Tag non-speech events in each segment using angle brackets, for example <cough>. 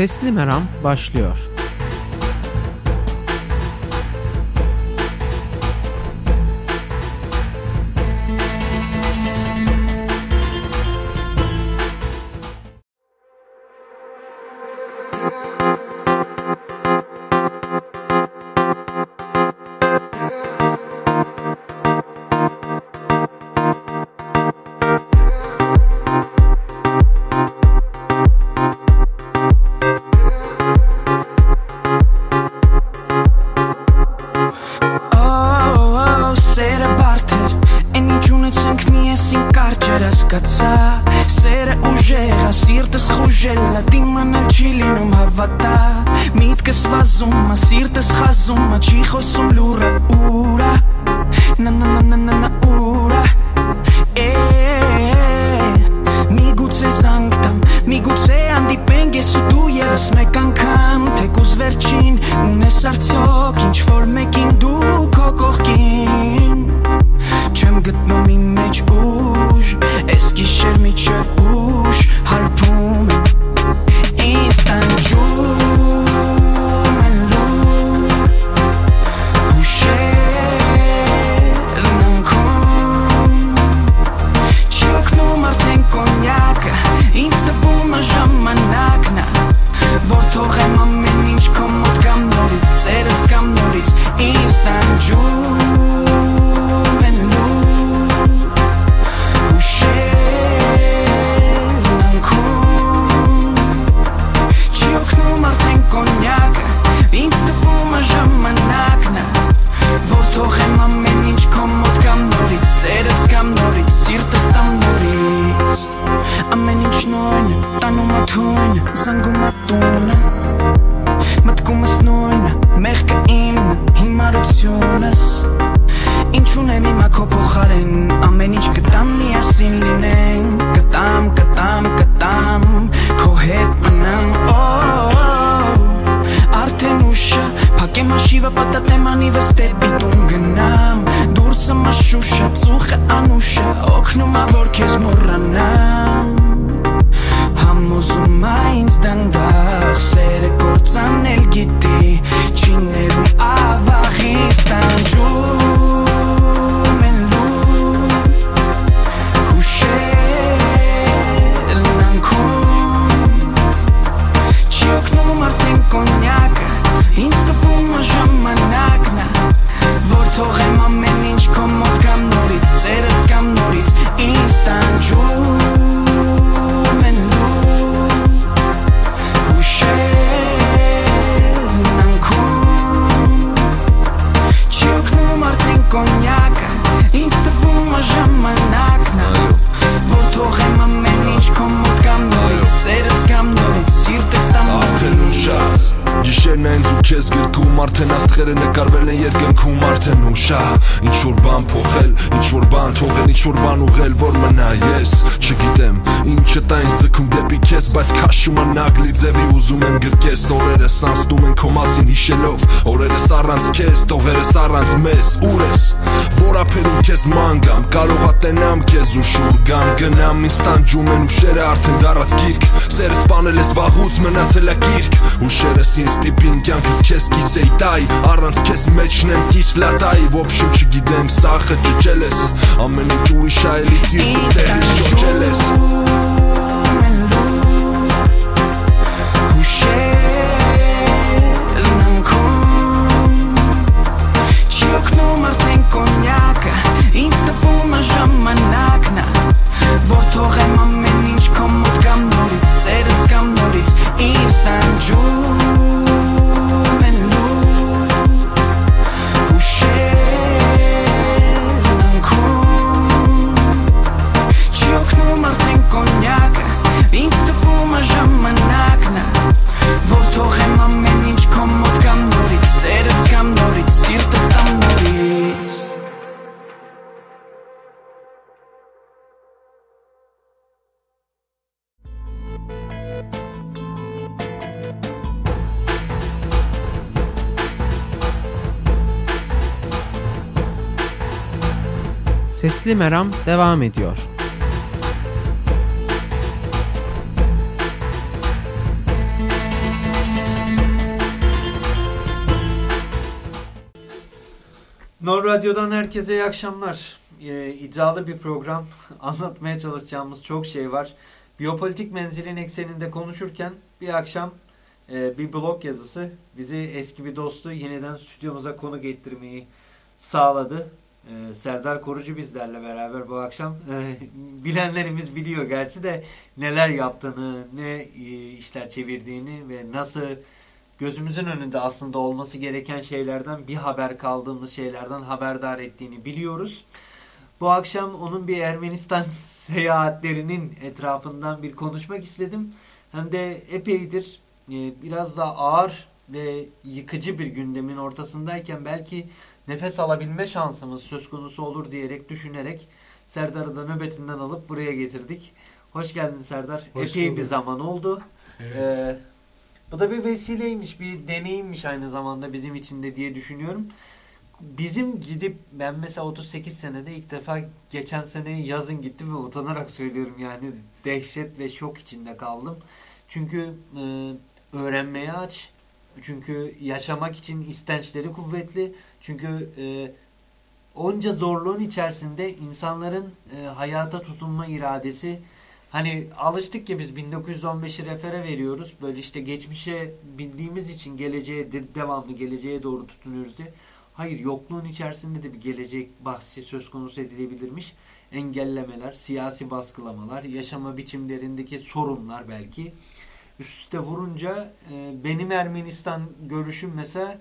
Nefesli Meram başlıyor. Անգամ ինձ տանջում են ուշերը արդեն դառած գիրք Սերը սպանել ես վաղուց մնացել է գիրք Ուշերս ինձ տիպին կյանքս քեզ կիսեի տայ Առանց քեզ մեջն եմ կիս լատայի Ոբշում չգիտեմ սախը ճճել ես Ամեն ինչ ուրիշ այլի սիրտս տեղից ճոճել ես Ինձ տվում է ժամանակնա որ թողեմ ամեն ինչ քո մոտ կամ նորից, սերս կամ նորից, ինձ տան ջուր Keyifli Meram devam ediyor. Nor Radyo'dan herkese iyi akşamlar. Ee, iddialı bir program. <laughs> Anlatmaya çalışacağımız çok şey var. Biyopolitik menzilin ekseninde konuşurken bir akşam e, bir blog yazısı bizi eski bir dostu yeniden stüdyomuza konuk ettirmeyi sağladı. Ee, Serdar Korucu bizlerle beraber bu akşam. Ee, bilenlerimiz biliyor gerçi de neler yaptığını, ne e, işler çevirdiğini ve nasıl gözümüzün önünde aslında olması gereken şeylerden bir haber kaldığımız şeylerden haberdar ettiğini biliyoruz. Bu akşam onun bir Ermenistan <laughs> seyahatlerinin etrafından bir konuşmak istedim. Hem de epeydir e, biraz daha ağır ve yıkıcı bir gündemin ortasındayken belki nefes alabilme şansımız söz konusu olur diyerek düşünerek Serdar'ı da nöbetinden alıp buraya getirdik. Hoş geldin Serdar. Hoş Epey bulduk. bir zaman oldu. Evet. Ee, bu da bir vesileymiş, bir deneyimmiş aynı zamanda bizim için de diye düşünüyorum. Bizim gidip ben mesela 38 senede ilk defa geçen sene yazın gittim ve utanarak söylüyorum yani dehşet ve şok içinde kaldım. Çünkü e, öğrenmeye aç, çünkü yaşamak için istençleri kuvvetli, çünkü e, onca zorluğun içerisinde insanların e, hayata tutunma iradesi Hani alıştık ki biz 1915'i refere veriyoruz. Böyle işte geçmişe bildiğimiz için geleceğe de- devamlı geleceğe doğru tutunuyoruz diye. Hayır yokluğun içerisinde de bir gelecek bahsi söz konusu edilebilirmiş. Engellemeler, siyasi baskılamalar, yaşama biçimlerindeki sorunlar belki. Üst üste vurunca e, benim Ermenistan görüşüm mesela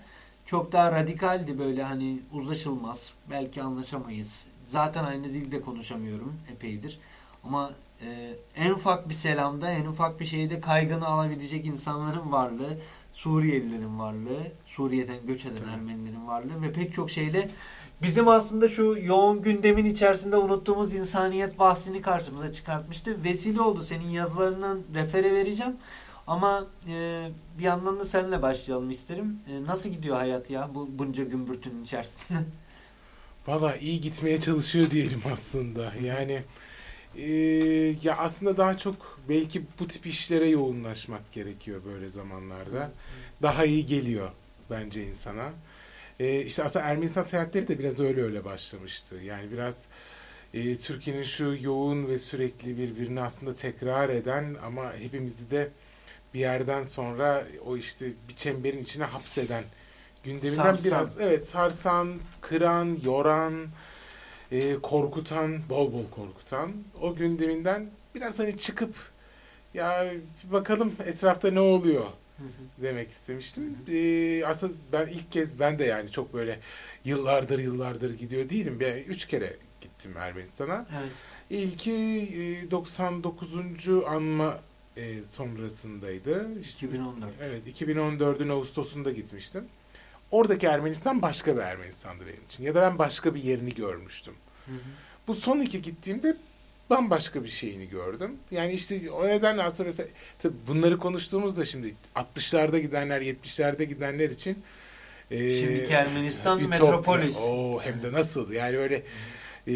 çok daha radikaldi böyle hani uzlaşılmaz. Belki anlaşamayız. Zaten aynı dilde konuşamıyorum epeydir. Ama e, en ufak bir selamda, en ufak bir şeyde kaygını alabilecek insanların varlığı, Suriyelilerin varlığı, Suriye'den göç eden Tabii. Ermenilerin varlığı ve pek çok şeyle bizim aslında şu yoğun gündemin içerisinde unuttuğumuz insaniyet bahsini karşımıza çıkartmıştı. Vesile oldu. Senin yazılarından refere vereceğim. Ama e, bir yandan da seninle başlayalım isterim. E, nasıl gidiyor hayat ya bu bunca gümbürtünün içerisinde? <laughs> Valla iyi gitmeye çalışıyor diyelim aslında. Yani e, ya aslında daha çok belki bu tip işlere yoğunlaşmak gerekiyor böyle zamanlarda. Daha iyi geliyor bence insana. E, işte aslında Ermenistan seyahatleri de biraz öyle öyle başlamıştı. Yani biraz e, Türkiye'nin şu yoğun ve sürekli birbirini aslında tekrar eden ama hepimizi de bir yerden sonra o işte bir çemberin içine hapseden gündeminden Sarsan. biraz evet sarsan, kıran, yoran, e, korkutan, bol bol korkutan o gündeminden biraz hani çıkıp ya bakalım etrafta ne oluyor demek istemiştim. E, aslında ben ilk kez ben de yani çok böyle yıllardır yıllardır gidiyor değilim. Ben üç kere gittim Ermenistan'a. evet. İlki e, 99. anma e, sonrasındaydı. İşte 2014. Evet 2014'ün Ağustos'unda gitmiştim. Oradaki Ermenistan başka bir Ermenistan'dı benim için. Ya da ben başka bir yerini görmüştüm. Hı hı. Bu son iki gittiğimde bambaşka bir şeyini gördüm. Yani işte o nedenle aslında mesela tabii bunları konuştuğumuzda şimdi 60'larda gidenler 70'lerde gidenler için e, Şimdiki Ermenistan ütopya. metropolis. Oo, hem de nasıl yani böyle e,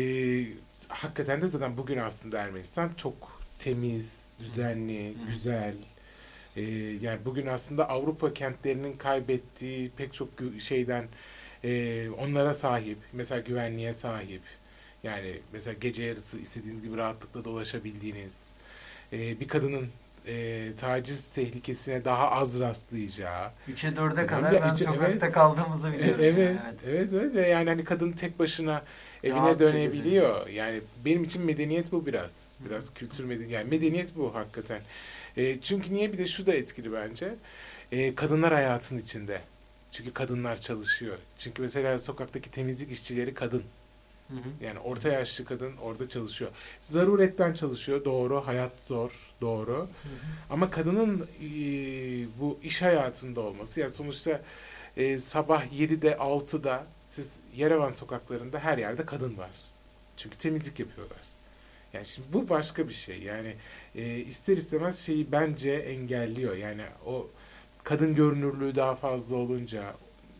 hakikaten de zaten bugün aslında Ermenistan çok temiz, düzenli, güzel. E, yani bugün aslında Avrupa kentlerinin kaybettiği pek çok şeyden e, onlara sahip. Mesela güvenliğe sahip. Yani mesela gece yarısı istediğiniz gibi rahatlıkla dolaşabildiğiniz. e, bir kadının e, taciz tehlikesine daha az rastlayacağı. 3'e 4'e Ben kadar ben içe- sokakta evet. kaldığımızı E, biliyorum. Evet, yani, evet, evet. Yani hani kadın tek başına evine Rahatça dönebiliyor. Yani benim için medeniyet bu biraz. Biraz kültür medeniyet. Yani medeniyet bu hakikaten. E, çünkü niye bir de şu da etkili bence. E, kadınlar hayatın içinde. Çünkü kadınlar çalışıyor. Çünkü mesela sokaktaki temizlik işçileri kadın. Hı hı. Yani orta yaşlı kadın orada çalışıyor. Zaruretten çalışıyor. Doğru. Hayat zor. Doğru. Ama kadının e, bu iş hayatında olması yani sonuçta e, sabah 7'de 6'da siz Yerevan sokaklarında her yerde kadın var. Çünkü temizlik yapıyorlar. Yani şimdi bu başka bir şey. Yani e, ister istemez şeyi bence engelliyor. Yani o kadın görünürlüğü daha fazla olunca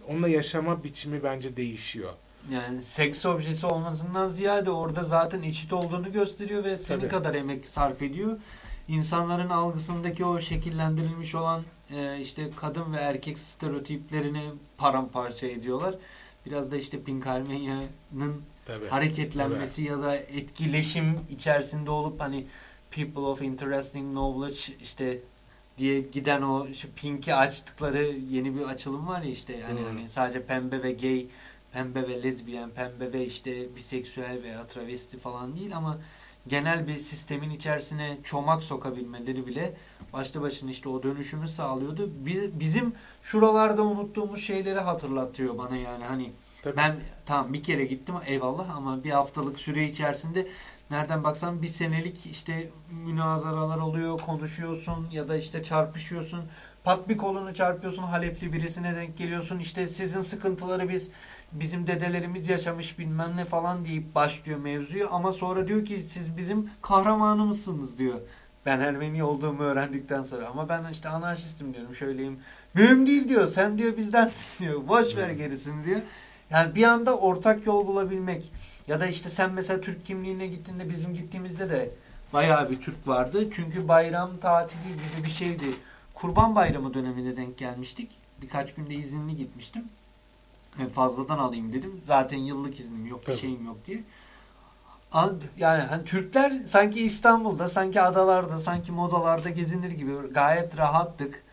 onunla yaşama biçimi bence değişiyor. Yani seks objesi olmasından ziyade orada zaten eşit olduğunu gösteriyor ve senin Tabii. kadar emek sarf ediyor. İnsanların algısındaki o şekillendirilmiş olan e, işte kadın ve erkek stereotiplerini paramparça ediyorlar. Biraz da işte Pink Armenia'nın Tabii. hareketlenmesi ya da etkileşim içerisinde olup hani people of interesting knowledge işte diye giden o işte Pink'i açtıkları yeni bir açılım var ya işte yani Doğru. hani sadece pembe ve gay, pembe ve lezbiyen, pembe ve işte biseksüel veya travesti falan değil ama genel bir sistemin içerisine çomak sokabilmeleri bile başlı başına işte o dönüşümü sağlıyordu. Bi- Bizim şuralarda unuttuğumuz şeyleri hatırlatıyor bana yani hani Tabii. ben tamam bir kere gittim eyvallah ama bir haftalık süre içerisinde nereden baksan bir senelik işte münazaralar oluyor, konuşuyorsun ya da işte çarpışıyorsun. Pat bir kolunu çarpıyorsun, Halepli birisine denk geliyorsun. İşte sizin sıkıntıları biz bizim dedelerimiz yaşamış bilmem ne falan deyip başlıyor mevzuyu ama sonra diyor ki siz bizim kahramanımızsınız diyor. Ben Ermeni olduğumu öğrendikten sonra ama ben işte anarşistim diyorum şöyleyim. Mühim değil diyor. Sen diyor bizdensin diyor. <laughs> Boş ver gerisini diyor. Yani bir anda ortak yol bulabilmek ya da işte sen mesela Türk kimliğine gittiğinde bizim gittiğimizde de bayağı bir Türk vardı. Çünkü bayram tatili gibi bir şeydi. Kurban Bayramı döneminde denk gelmiştik. Birkaç günde izinli gitmiştim. Fazladan alayım dedim. Zaten yıllık iznim yok, bir şeyim yok diye. An- Yani hani Türkler sanki İstanbul'da, sanki adalarda, sanki modalarda gezinir gibi gayet rahattık.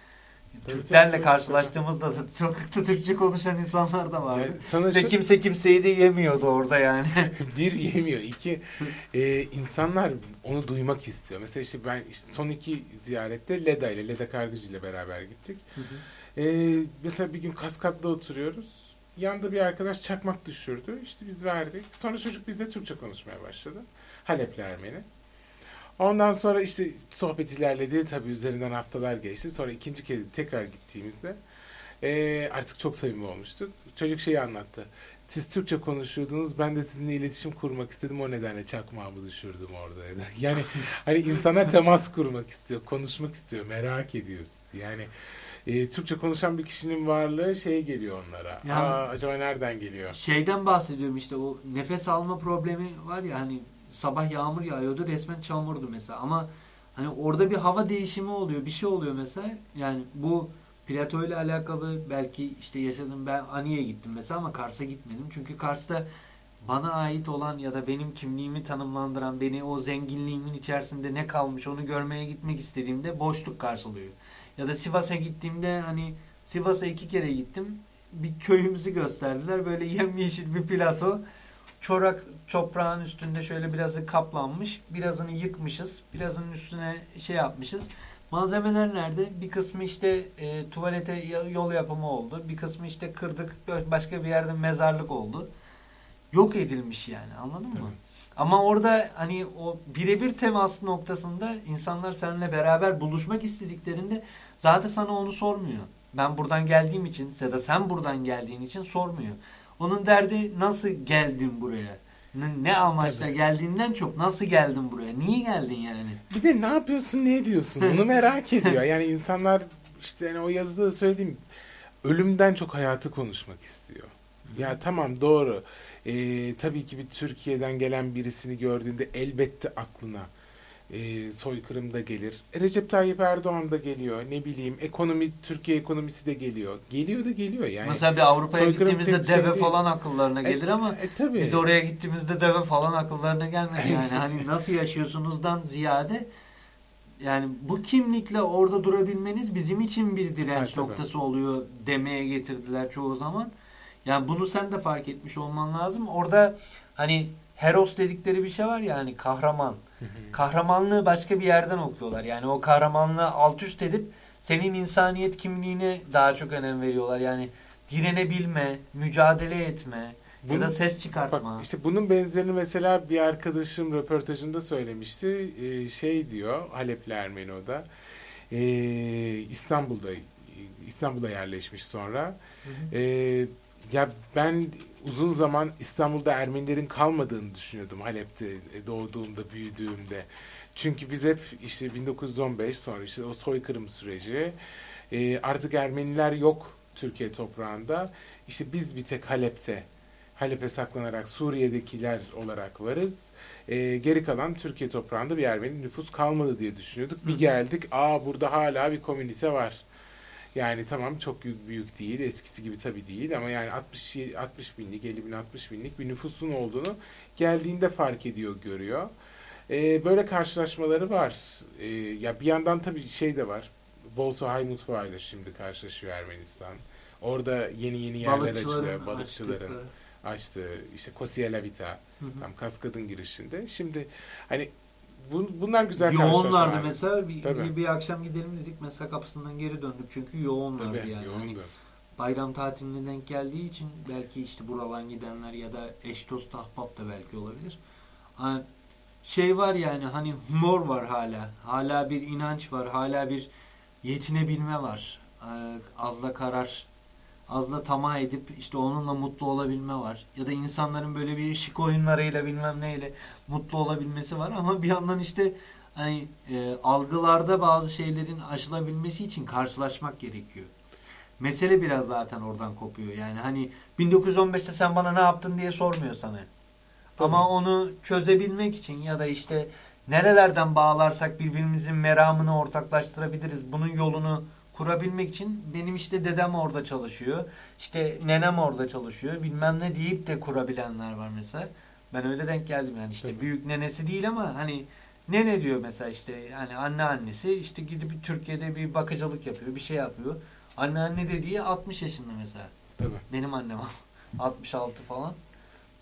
Türklerle karşılaştığımızda da sokakta Türkçe konuşan insanlar da vardı. Yani Ve şu- kimse kimseyi de yemiyordu orada yani. <laughs> bir yemiyor. iki e, insanlar onu duymak istiyor. Mesela işte ben işte son iki ziyarette Leda ile Leda Kargıcı ile beraber gittik. E, mesela bir gün Kaskat'ta oturuyoruz. Yanında bir arkadaş çakmak düşürdü. İşte biz verdik. Sonra çocuk bizle Türkçe konuşmaya başladı. Halepli Ermeni. Ondan sonra işte sohbet ilerledi. Tabii üzerinden haftalar geçti. Sonra ikinci kez tekrar gittiğimizde e, artık çok samimi olmuştuk. Çocuk şeyi anlattı. Siz Türkçe konuşuyordunuz. Ben de sizinle iletişim kurmak istedim. O nedenle çakmağımı düşürdüm oradaydı. Yani hani insanlar temas kurmak istiyor, konuşmak istiyor, merak ediyor. Yani e, Türkçe konuşan bir kişinin varlığı şey geliyor onlara. Yani- Aa, acaba nereden geliyor? Şeyden bahsediyorum işte o nefes alma problemi var ya hani sabah yağmur yağıyordu resmen çamurdu mesela ama hani orada bir hava değişimi oluyor bir şey oluyor mesela yani bu plato ile alakalı belki işte yaşadım ben Ani'ye gittim mesela ama Kars'a gitmedim çünkü Kars'ta bana ait olan ya da benim kimliğimi tanımlandıran beni o zenginliğimin içerisinde ne kalmış onu görmeye gitmek istediğimde boşluk karşılıyor. Ya da Sivas'a gittiğimde hani Sivas'a iki kere gittim bir köyümüzü gösterdiler. Böyle yemyeşil bir plato. Çorak toprağın üstünde şöyle birazı kaplanmış. Birazını yıkmışız. Birazının üstüne şey yapmışız. Malzemeler nerede? Bir kısmı işte e, tuvalete yol yapımı oldu. Bir kısmı işte kırdık. Başka bir yerde mezarlık oldu. Yok edilmiş yani. Anladın mı? Evet. Ama orada hani o birebir temas noktasında insanlar seninle beraber buluşmak istediklerinde zaten sana onu sormuyor. Ben buradan geldiğim için ya da sen buradan geldiğin için sormuyor. Onun derdi nasıl geldin buraya? Ne, ne amaçla Tabii. geldiğinden çok nasıl geldin buraya? Niye geldin yani? Bir de ne yapıyorsun, ne ediyorsun? Bunu merak <laughs> ediyor. Yani insanlar işte hani o yazıda da söylediğim ölümden çok hayatı konuşmak istiyor. Ya tamam doğru. Ee, tabii ki bir Türkiye'den gelen birisini gördüğünde elbette aklına e, soykırım da gelir. E, Recep Tayyip Erdoğan da geliyor. Ne bileyim ekonomi Türkiye ekonomisi de geliyor. Geliyor da geliyor yani. Mesela bir Avrupa'ya gittiğimizde şey deve değil. falan akıllarına E, gelir ama e, tabii. biz oraya gittiğimizde deve falan akıllarına gelmedi <laughs> yani. Hani nasıl yaşıyorsunuzdan ziyade yani bu kimlikle orada durabilmeniz bizim için bir direnç Ha, tabii. noktası oluyor demeye getirdiler çoğu zaman. Yani bunu sen de fark etmiş olman lazım. Orada hani heros dedikleri bir şey var ya hani kahraman. Kahramanlığı başka bir yerden okuyorlar. Yani o kahramanlığı alt üst edip senin insaniyet kimliğine daha çok önem veriyorlar. Yani direnebilme, mücadele etme ya Bunu- da ses çıkartma. Bak işte bunun benzerini mesela bir arkadaşım röportajında söylemişti. Ee, şey diyor Halepli Ermeni o da. Ee, İstanbul'da İstanbul'a yerleşmiş sonra. Hı hı. Ee, ya ben uzun zaman İstanbul'da Ermenilerin kalmadığını düşünüyordum Halep'te e, doğduğumda, büyüdüğümde. Çünkü biz hep işte 1915 sonra işte o soykırım süreci e, artık Ermeniler yok Türkiye toprağında. İşte biz bir tek Halep'te Halep'e saklanarak Suriye'dekiler olarak varız. E, geri kalan Türkiye toprağında bir Ermeni nüfus kalmadı diye düşünüyorduk. Bir geldik, aa burada hala bir komünite var. Yani tamam çok büyük, değil, eskisi gibi tabii değil ama yani 60 60 binlik, 50 bin, 60 binlik bir nüfusun olduğunu geldiğinde fark ediyor, görüyor. Ee, böyle karşılaşmaları var. Ee, ya bir yandan tabii şey de var. Bolsohay mutfağıyla şimdi karşılaşıyor Ermenistan. Orada yeni yeni yerler açılıyor. Balıkçıların açtıkları. açtığı işte Kosia Lavita Hı hı. tam Kaskad'ın girişinde. Şimdi hani bu, bunlar güzel Yoğunlardı mesela bir, Tabii. bir, bir akşam gidelim dedik mesela kapısından geri döndük çünkü yoğunlardı Tabii, yani. Hani yoğundu. bayram tatiline denk geldiği için belki işte buradan gidenler ya da eş dost ahbap da belki olabilir. Hani şey var yani hani humor var hala. Hala bir inanç var. Hala bir yetinebilme var. Azla karar azla tamah edip işte onunla mutlu olabilme var. Ya da insanların böyle bir şık oyunlarıyla bilmem neyle mutlu olabilmesi var ama bir yandan işte hani e, algılarda bazı şeylerin aşılabilmesi için karşılaşmak gerekiyor. Mesele biraz zaten oradan kopuyor. Yani hani 1915'te sen bana ne yaptın diye sormuyor sana. Ama onu çözebilmek için ya da işte nerelerden bağlarsak birbirimizin meramını ortaklaştırabiliriz. Bunun yolunu kurabilmek için benim işte dedem orada çalışıyor. İşte nenem orada çalışıyor. Bilmem ne deyip de kurabilenler var mesela. Ben öyle denk geldim yani işte Tabii. büyük nenesi değil ama hani nene diyor mesela işte yani anneannesi işte gidip Türkiye'de bir bakıcılık yapıyor, bir şey yapıyor. Anneanne dediği 60 yaşında mesela. Tabii. Benim annem <laughs> 66 falan.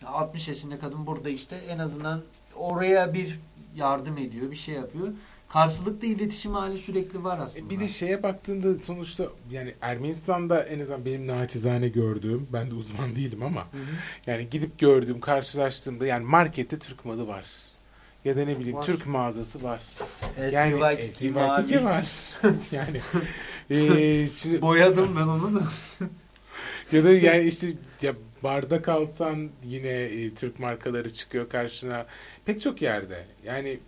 60 yaşında kadın burada işte en azından oraya bir yardım ediyor, bir şey yapıyor. Karşılıklı iletişim hali sürekli var aslında. E, Bir de şeye baktığında sonuçta yani Ermenistan'da en azından benim naçizane gördüğüm, ben de uzman değilim ama Hı hı. yani gidip gördüğüm, karşılaştığımda yani markette Türk malı var. Ya da ne bileyim Var. Türk mağazası var. LC Yani Waikiki mavi. var. <laughs> yani <laughs> e, şimdi, Boyadım ben onu da. <laughs> ya da yani işte ya bardak alsan yine e, Türk markaları çıkıyor karşına. Pek çok yerde. Yani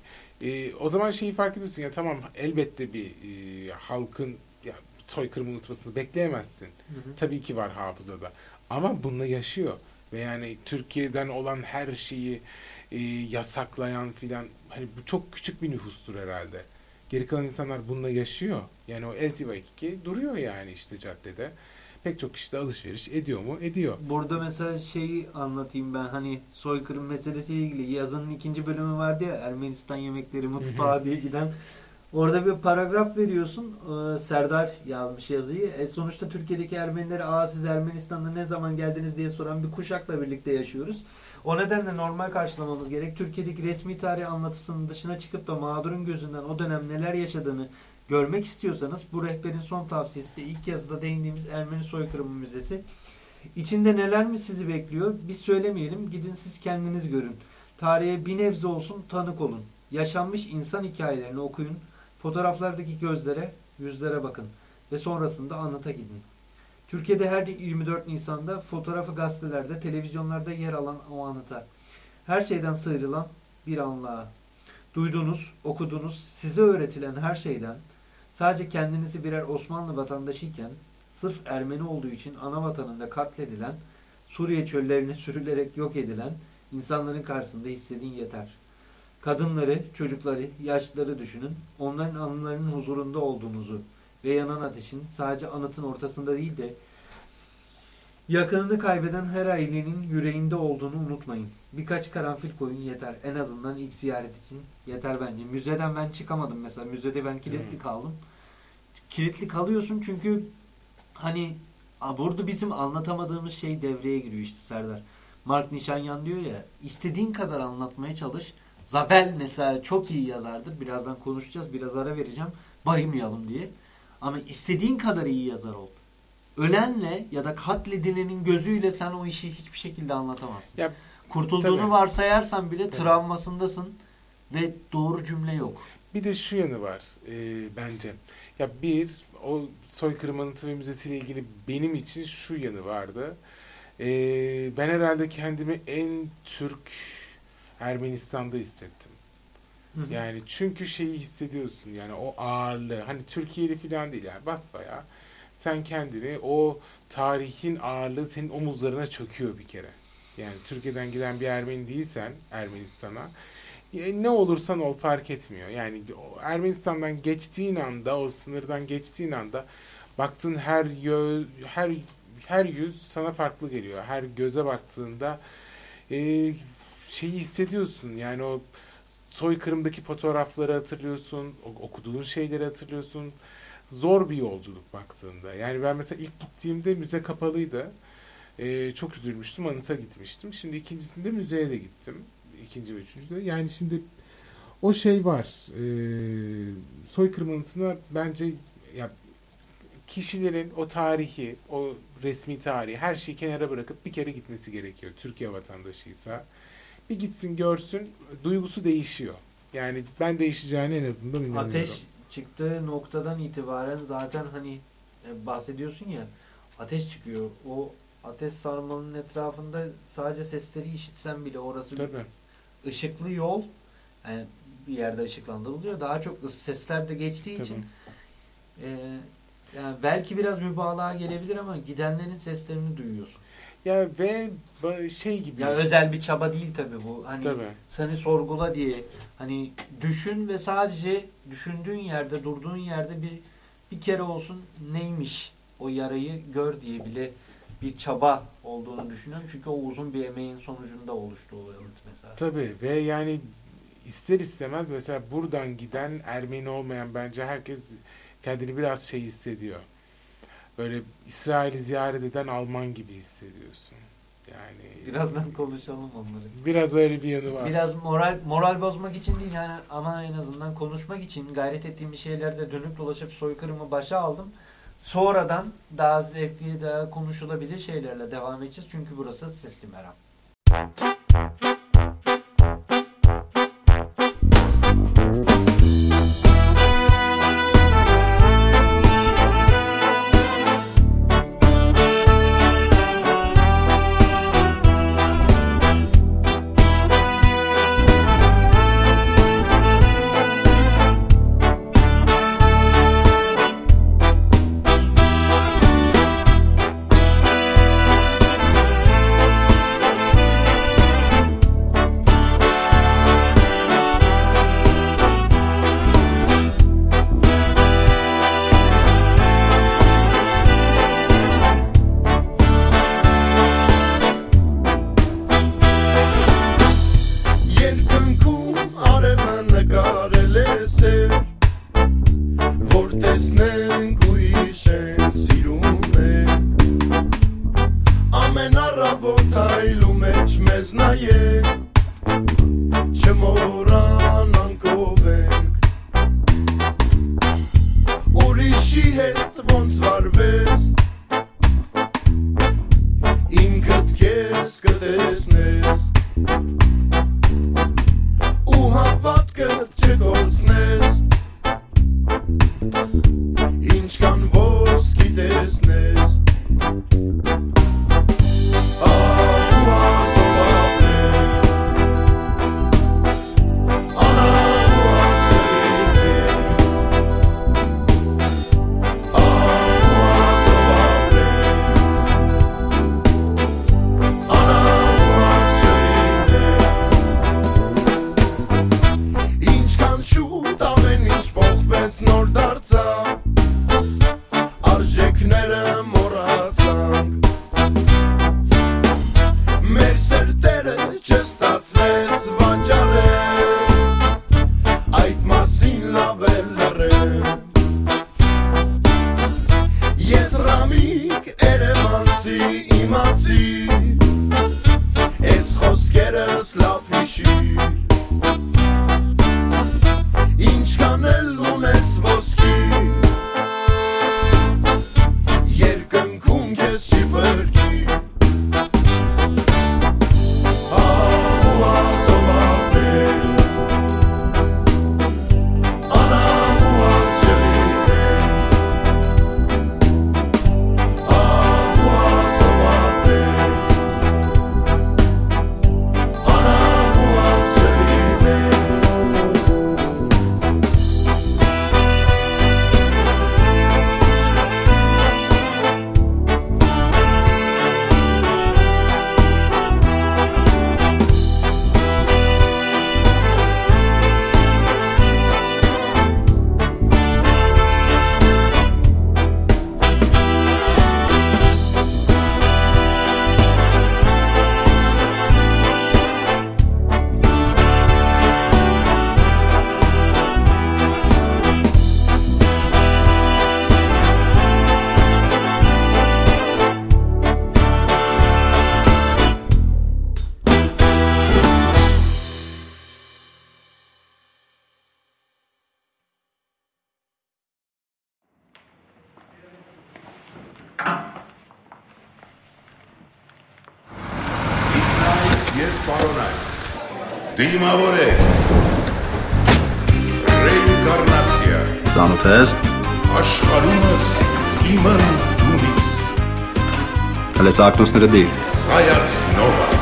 e, o zaman şeyi fark ediyorsun ya tamam elbette bir e, halkın ya, soykırımı unutmasını bekleyemezsin. Tabii ki var hafızada. Ama bununla yaşıyor. Ve yani Türkiye'den olan her şeyi e, yasaklayan filan hani bu çok küçük bir nüfustur herhalde. Geri kalan insanlar bununla yaşıyor. Yani o LCV2 duruyor yani işte caddede. Pek çok kişi de alışveriş ediyor mu? Ediyor. Burada mesela şeyi anlatayım ben hani soykırım meselesiyle ilgili yazının ikinci bölümü vardı ya Ermenistan yemekleri mutfağı diye giden orada bir paragraf veriyorsun Ee, Serdar yazmış yazıyı e, sonuçta Türkiye'deki Ermenileri aa siz Ermenistan'da ne zaman geldiniz diye soran bir kuşakla birlikte yaşıyoruz. O nedenle normal karşılamamız gerek. Türkiye'deki resmi tarih anlatısının dışına çıkıp da mağdurun gözünden o dönem neler yaşadığını görmek istiyorsanız bu rehberin son tavsiyesi de ilk yazıda değindiğimiz Ermeni Soykırımı Müzesi. İçinde neler mi sizi bekliyor? Biz söylemeyelim. Gidin siz kendiniz görün. Tarihe bir nebze olsun tanık olun. Yaşanmış insan hikayelerini okuyun. Fotoğraflardaki gözlere, yüzlere bakın. Ve sonrasında anıta gidin. Türkiye'de her 24 Nisan'da fotoğrafı gazetelerde, televizyonlarda yer alan o anıta. Her şeyden sıyrılan bir anlığa. Duyduğunuz, okuduğunuz, size öğretilen her şeyden sadece kendinizi birer Osmanlı vatandaşıyken sırf Ermeni olduğu için ana vatanında katledilen, Suriye çöllerine sürülerek yok edilen insanların karşısında hissedin yeter. Kadınları, çocukları, yaşlıları düşünün. Onların anılarının huzurunda olduğunuzu ve yanan ateşin sadece anıtın ortasında değil de yakınını kaybeden her ailenin yüreğinde olduğunu unutmayın. Birkaç karanfil koyun yeter. En azından ilk ziyaret için yeter bence. Müzeden ben çıkamadım mesela. Müzede ben kilitli Hmm. kaldım. Kilitli kalıyorsun çünkü hani burada bizim anlatamadığımız şey devreye giriyor işte Serdar. Mark Nişanyan diyor ya istediğin kadar anlatmaya çalış. Zabel mesela çok iyi yazardır. Birazdan konuşacağız. Biraz ara vereceğim. Baymayalım diye. Ama istediğin kadar iyi yazar ol. Ölenle ya da katledilenin gözüyle sen o işi hiçbir şekilde anlatamazsın. Ya Kurtulduğunu tabii. varsayarsan bile Tabii. travmasındasın ve doğru cümle yok. Bir de şu yanı var e, bence. Ya bir, o soykırım anıtı ve müzesiyle ilgili benim için şu yanı vardı. E, ben herhalde kendimi en Türk Ermenistan'da hissettim. Yani çünkü şeyi hissediyorsun yani o ağırlığı hani Türkiye'li falan değil yani basbayağı sen kendini o tarihin ağırlığı senin omuzlarına çöküyor bir kere. Yani Türkiye'den giden bir Ermeni değilsen Ermenistan'a ne olursan ol fark etmiyor. Yani Ermenistan'dan geçtiğin anda o sınırdan geçtiğin anda baktığın her yö, her her yüz sana farklı geliyor. Her göze baktığında e, şeyi hissediyorsun. Yani o soykırımdaki fotoğrafları hatırlıyorsun, okuduğun şeyleri hatırlıyorsun. Zor bir yolculuk baktığında. Yani ben mesela ilk gittiğimde müze kapalıydı. E, çok üzülmüştüm. Anıt'a gitmiştim. Şimdi ikincisinde müzeye de gittim. İkinci ve üçüncüde. Yani şimdi o şey var. E, soykırım anıtına bence ya kişilerin o tarihi, o resmi tarihi her şeyi kenara bırakıp bir kere gitmesi gerekiyor. Türkiye vatandaşıysa. Bir gitsin görsün, duygusu değişiyor. Yani ben değişeceğine en azından inanıyorum. Ateş çıktığı noktadan itibaren zaten hani e, bahsediyorsun ya ateş çıkıyor. O ateş sarmalının etrafında sadece sesleri işitsen bile orası Tabii. Işıklı yol yani bir yerde ışıklandırılıyor. Daha çok sesler de geçtiği Tabii. için e, yani belki biraz mübalağa gelebilir ama gidenlerin seslerini duyuyorsun. Ya ve şey gibi. Ya özel bir çaba değil tabii bu. Hani Tabii. seni sorgula diye hani düşün ve sadece düşündüğün yerde durduğun yerde bir bir kere olsun neymiş o yarayı gör diye bile bir çaba olduğunu düşünüyorum. Çünkü o uzun bir emeğin sonucunda oluştu o yanıt mesela. Tabii ve yani ister istemez mesela buradan giden Ermeni olmayan bence herkes kendini biraz şey hissediyor. Böyle İsrail'i ziyaret eden Alman gibi hissediyorsun. Yani Birazdan konuşalım onları. biraz öyle bir yanı var. Biraz moral moral bozmak için değil yani ama en azından konuşmak için gayret ettiğim bir şeylerde dönüp dolaşıp soykırımı başa aldım. Sonradan daha zevkli, daha konuşulabilir şeylerle devam edeceğiz. Çünkü burası Sesli Meram. պարոնակ։ Դիմավորեք։ Ռեինկարնացիա։ Ծանոթ ես։ Աշխարհումս իմն ունի։ Հələ սակնոսները դի։ Սայած նովա։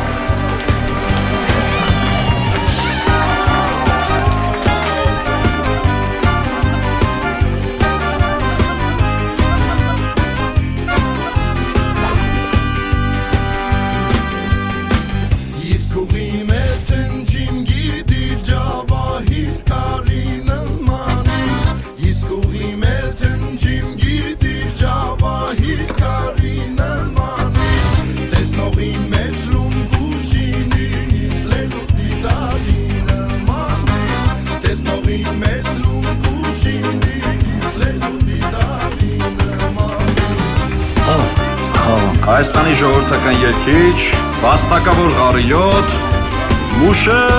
рвет в ушах.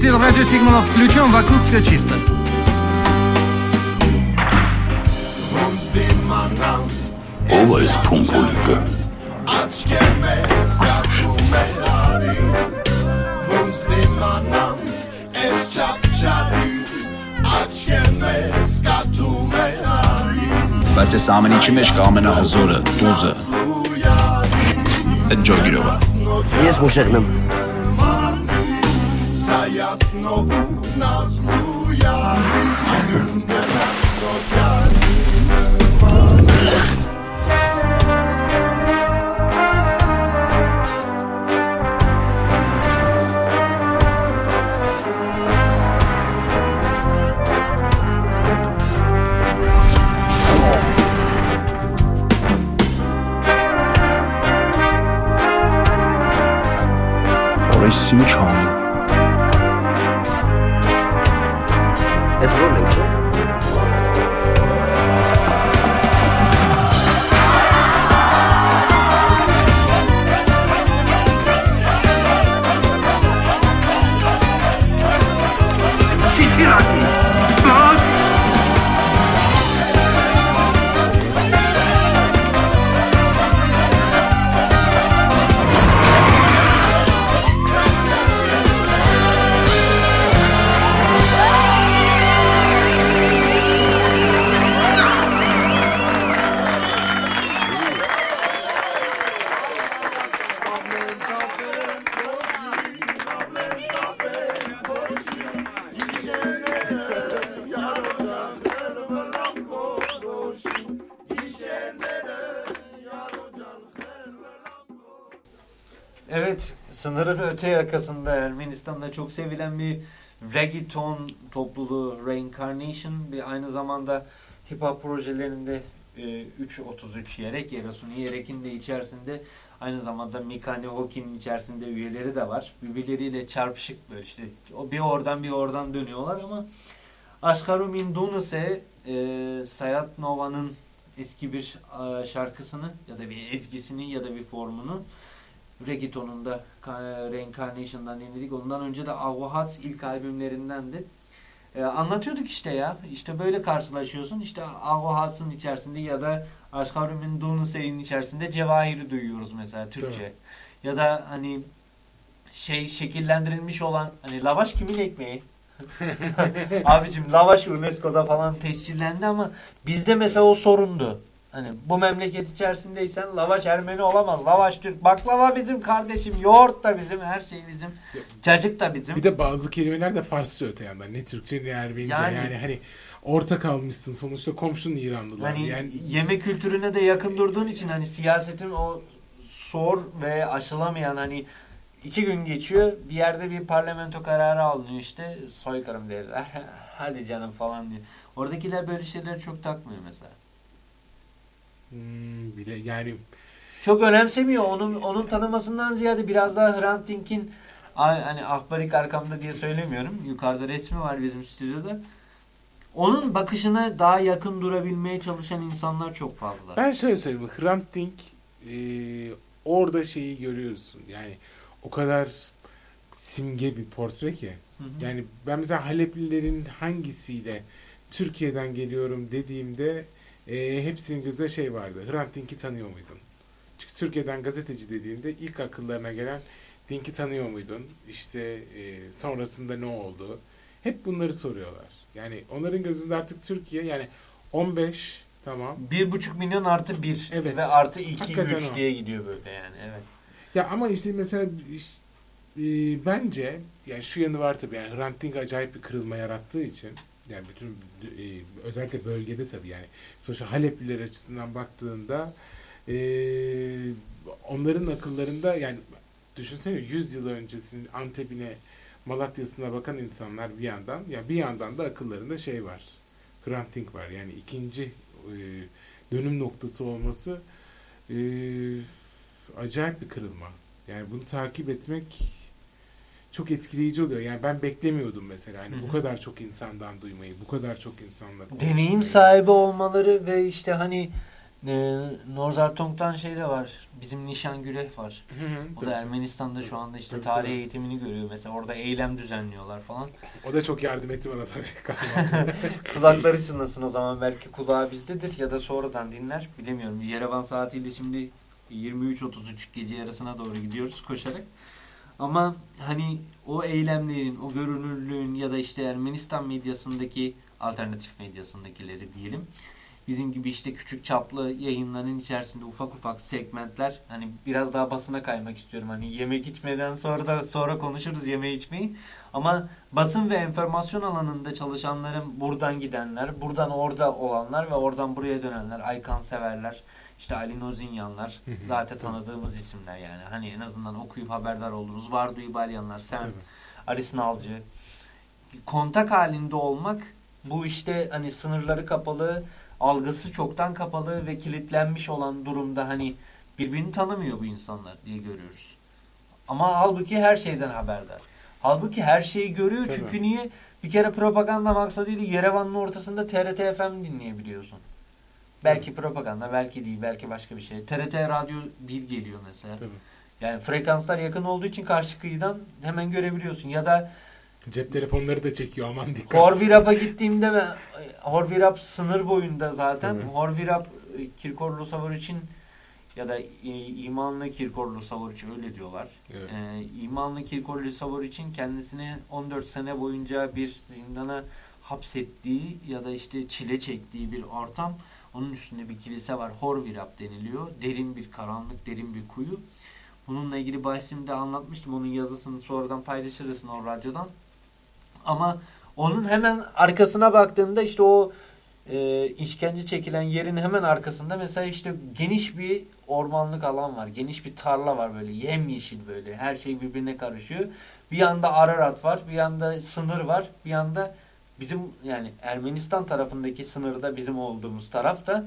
Глушитель радиосигналов включен, вокруг все чисто. Ոնց դիմանամ Ով է այս փունփուլիկը։ Աչքեմ ես կատում է արի Ոնց դիմանամ ես չապչարի Աչքեմ ես կատում է արի Բայց այս ամեն ինչի մեջ կա ամենահզորը, դուզը։ Այդ ջոգիրովա։ Ես մուշեղն եմ։ 我的心肠。Sınırın öte yakasında Ermenistan'da çok sevilen bir reggaeton topluluğu Reincarnation bir aynı zamanda hip hop projelerinde e, 3.33 Yerek, Yerasuni Yerek'in de içerisinde aynı zamanda Mikane Hoki'nin içerisinde üyeleri de var. Birbirleriyle çarpışık böyle işte bir oradan bir oradan dönüyorlar ama Aşkaru Mindunuse e, Sayat Nova'nın eski bir e, şarkısını ya da bir ezgisini ya da bir formunu Reggaeton'un da Ka- Reincarnation'dan dinledik. Ondan önce de Aguhats ilk albümlerindendi. Ee, anlatıyorduk işte ya. İşte böyle karşılaşıyorsun. İşte Aguhats'ın içerisinde ya da Aşkarum'un Dunusey'in içerisinde Cevahir'i duyuyoruz mesela Türkçe. Evet. Ya da hani şey şekillendirilmiş olan hani lavaş kimin ekmeği? <laughs> Abicim lavaş UNESCO'da falan tescillendi ama bizde mesela o sorundu. Hani bu memleket içerisindeysen lavaş Ermeni olamaz. Lavaş Türk. Baklava bizim kardeşim. Yoğurt da bizim. Her şey bizim. Cacık da bizim. Bir de bazı kelimeler de Farsça öte yandan. Ne Türkçe ne Ermenice. Yani, Yani- hani orta kalmışsın. Sonuçta komşun İranlılar. Hani yani yeme kültürüne de yakın durduğun için hani siyasetin o sor ve aşılamayan hani iki gün geçiyor bir yerde bir parlamento kararı alınıyor işte soykırım derler. <laughs> Hadi canım falan diyor. Oradakiler böyle şeyleri çok takmıyor mesela. Hmm, bile yani Çok önemsemiyor. Onun onun tanımasından ziyade biraz daha Hrant Dink'in hani akbarik arkamda diye söylemiyorum. Yukarıda resmi var bizim stüdyoda. Onun bakışına daha yakın durabilmeye çalışan insanlar çok fazla. Ben şöyle söyleyeyim. Hrant Dink e, orada şeyi görüyorsun. Yani o kadar simge bir portre ki. Hı hı. Yani ben mesela Haleplilerin hangisiyle Türkiye'den geliyorum dediğimde e, hepsinin gözünde şey vardı. Hrant Dink'i tanıyor muydun? Çünkü Türkiye'den gazeteci dediğinde ilk akıllarına gelen Dink'i tanıyor muydun? İşte e, sonrasında ne oldu? Hep bunları soruyorlar. Yani onların gözünde artık Türkiye yani 15 tamam. Bir buçuk milyon artı bir Evet. ve artı iki Hakikaten üç o. diye gidiyor böyle yani evet. Ya ama işte mesela iş- e, bence yani şu yanı var tabii yani Hrant Dink acayip bir kırılma yarattığı için yani bütün e, özellikle bölgede tabii yani sonuçta Halepliler açısından baktığında e, onların akıllarında yani düşünsene 100 yıl öncesinin Antep'ine Malatya'sına bakan insanlar bir yandan ya bir yandan da akıllarında şey var. Hrant Dink var. Yani ikinci e, dönüm noktası olması e, acayip bir kırılma. Yani bunu takip etmek çok etkileyici oluyor. Yani ben beklemiyordum mesela. Hani Hı bu kadar çok insandan duymayı, bu kadar çok insanla konuşmayı. Deneyim sahibi olmaları ve işte hani e, Norzartong'dan şey de var. Bizim Nişan Güreh var. Hı hı, O da Ermenistan'da şu anda işte Tabii, tarih tabii. eğitimini görüyor mesela. Orada eylem düzenliyorlar falan. O da çok yardım etti bana tabii. <laughs> <laughs> Kulakları çınlasın o zaman belki kulağı bizdedir ya da sonradan dinler bilemiyorum. Yerevan saatiyle şimdi 23.33 gece yarısına doğru gidiyoruz koşarak. Ama hani o eylemlerin, o görünürlüğün ya da işte Ermenistan medyasındaki alternatif medyasındakileri diyelim. Bizim gibi işte küçük çaplı yayınların içerisinde ufak ufak segmentler hani biraz daha basına kaymak istiyorum. Hani yemek içmeden sonra da sonra konuşuruz yeme içmeyi. Ama basın ve enformasyon alanında çalışanların buradan gidenler, buradan orada olanlar ve oradan buraya dönenler, Aykan severler, işte Ali Nozinyanlar zaten tanıdığımız isimler yani. Hani en azından okuyup haberdar olduğunuz Vardu İbalyanlar, sen. Ali Sınavcı. Kontak halinde olmak bu işte hani sınırları kapalı, algısı çoktan kapalı ve kilitlenmiş olan durumda hani birbirini tanımıyor bu insanlar diye görüyoruz. Ama halbuki her şeyden haberdar. Halbuki her şeyi görüyor Tabii. çünkü niye? Bir kere propaganda maksadıyla Yerevan'ın ortasında TRT FM dinleyebiliyorsun. Belki propaganda, belki değil, belki başka bir şey. TRT Radyo 1 geliyor mesela. Tabii. Yani frekanslar yakın olduğu için karşı kıyıdan hemen görebiliyorsun. Ya da Cep telefonları da çekiyor aman dikkat. Horvirap'a gittiğimde ben Horvirap sınır boyunda zaten. Tabii. Horvirap e, Kirkorlu Savur için ya da e, İmanlı Kirkorlu Savur için öyle diyorlar. Evet. E, İmanlı Kirkorlu Savur için kendisini 14 sene boyunca bir zindana hapsettiği ya da işte çile çektiği bir ortam. Onun üstünde bir kilise var. Horvirap deniliyor. Derin bir karanlık, derin bir kuyu. Bununla ilgili bahsimde anlatmıştım. Onun yazısını sonradan paylaşırız o radyodan. Ama onun hemen arkasına baktığında işte o e, işkence çekilen yerin hemen arkasında mesela işte geniş bir ormanlık alan var. Geniş bir tarla var böyle yemyeşil böyle. Her şey birbirine karışıyor. Bir yanda Ararat var, bir yanda sınır var, bir yanda bizim yani Ermenistan tarafındaki sınırda bizim olduğumuz tarafta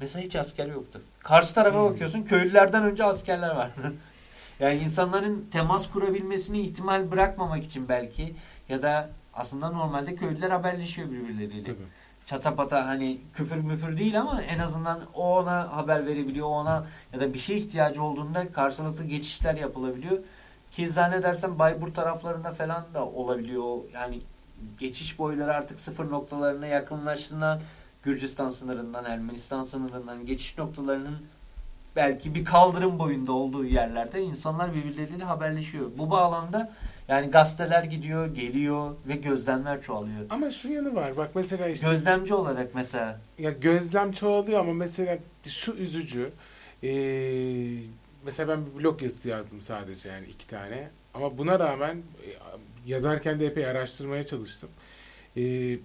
mesela hiç asker yoktu. Karşı tarafa Hmm. bakıyorsun köylülerden önce askerler var. <laughs> yani insanların temas kurabilmesini ihtimal bırakmamak için belki ya da aslında normalde köylüler haberleşiyor birbirleriyle. Tabii. Çatapata hani küfür müfür değil ama en azından o ona haber verebiliyor. o Ona ya da bir şey ihtiyacı olduğunda karşılıklı geçişler yapılabiliyor. Ki zannedersem Bayburt taraflarında falan da olabiliyor. Yani geçiş boyları artık sıfır noktalarına yakınlaştığından Gürcistan sınırından, Ermenistan sınırından geçiş noktalarının belki bir kaldırım boyunda olduğu yerlerde insanlar birbirleriyle haberleşiyor. Bu bağlamda yani gazeteler gidiyor, geliyor ve gözlemler çoğalıyor. Ama şu yanı var. Bak mesela işte Gözlemci olarak mesela ya gözlem çoğalıyor ama mesela şu üzücü. Ee, mesela ben bir blog yazısı yazdım sadece yani iki tane. Ama buna rağmen yazarken de epey araştırmaya çalıştım. Ee,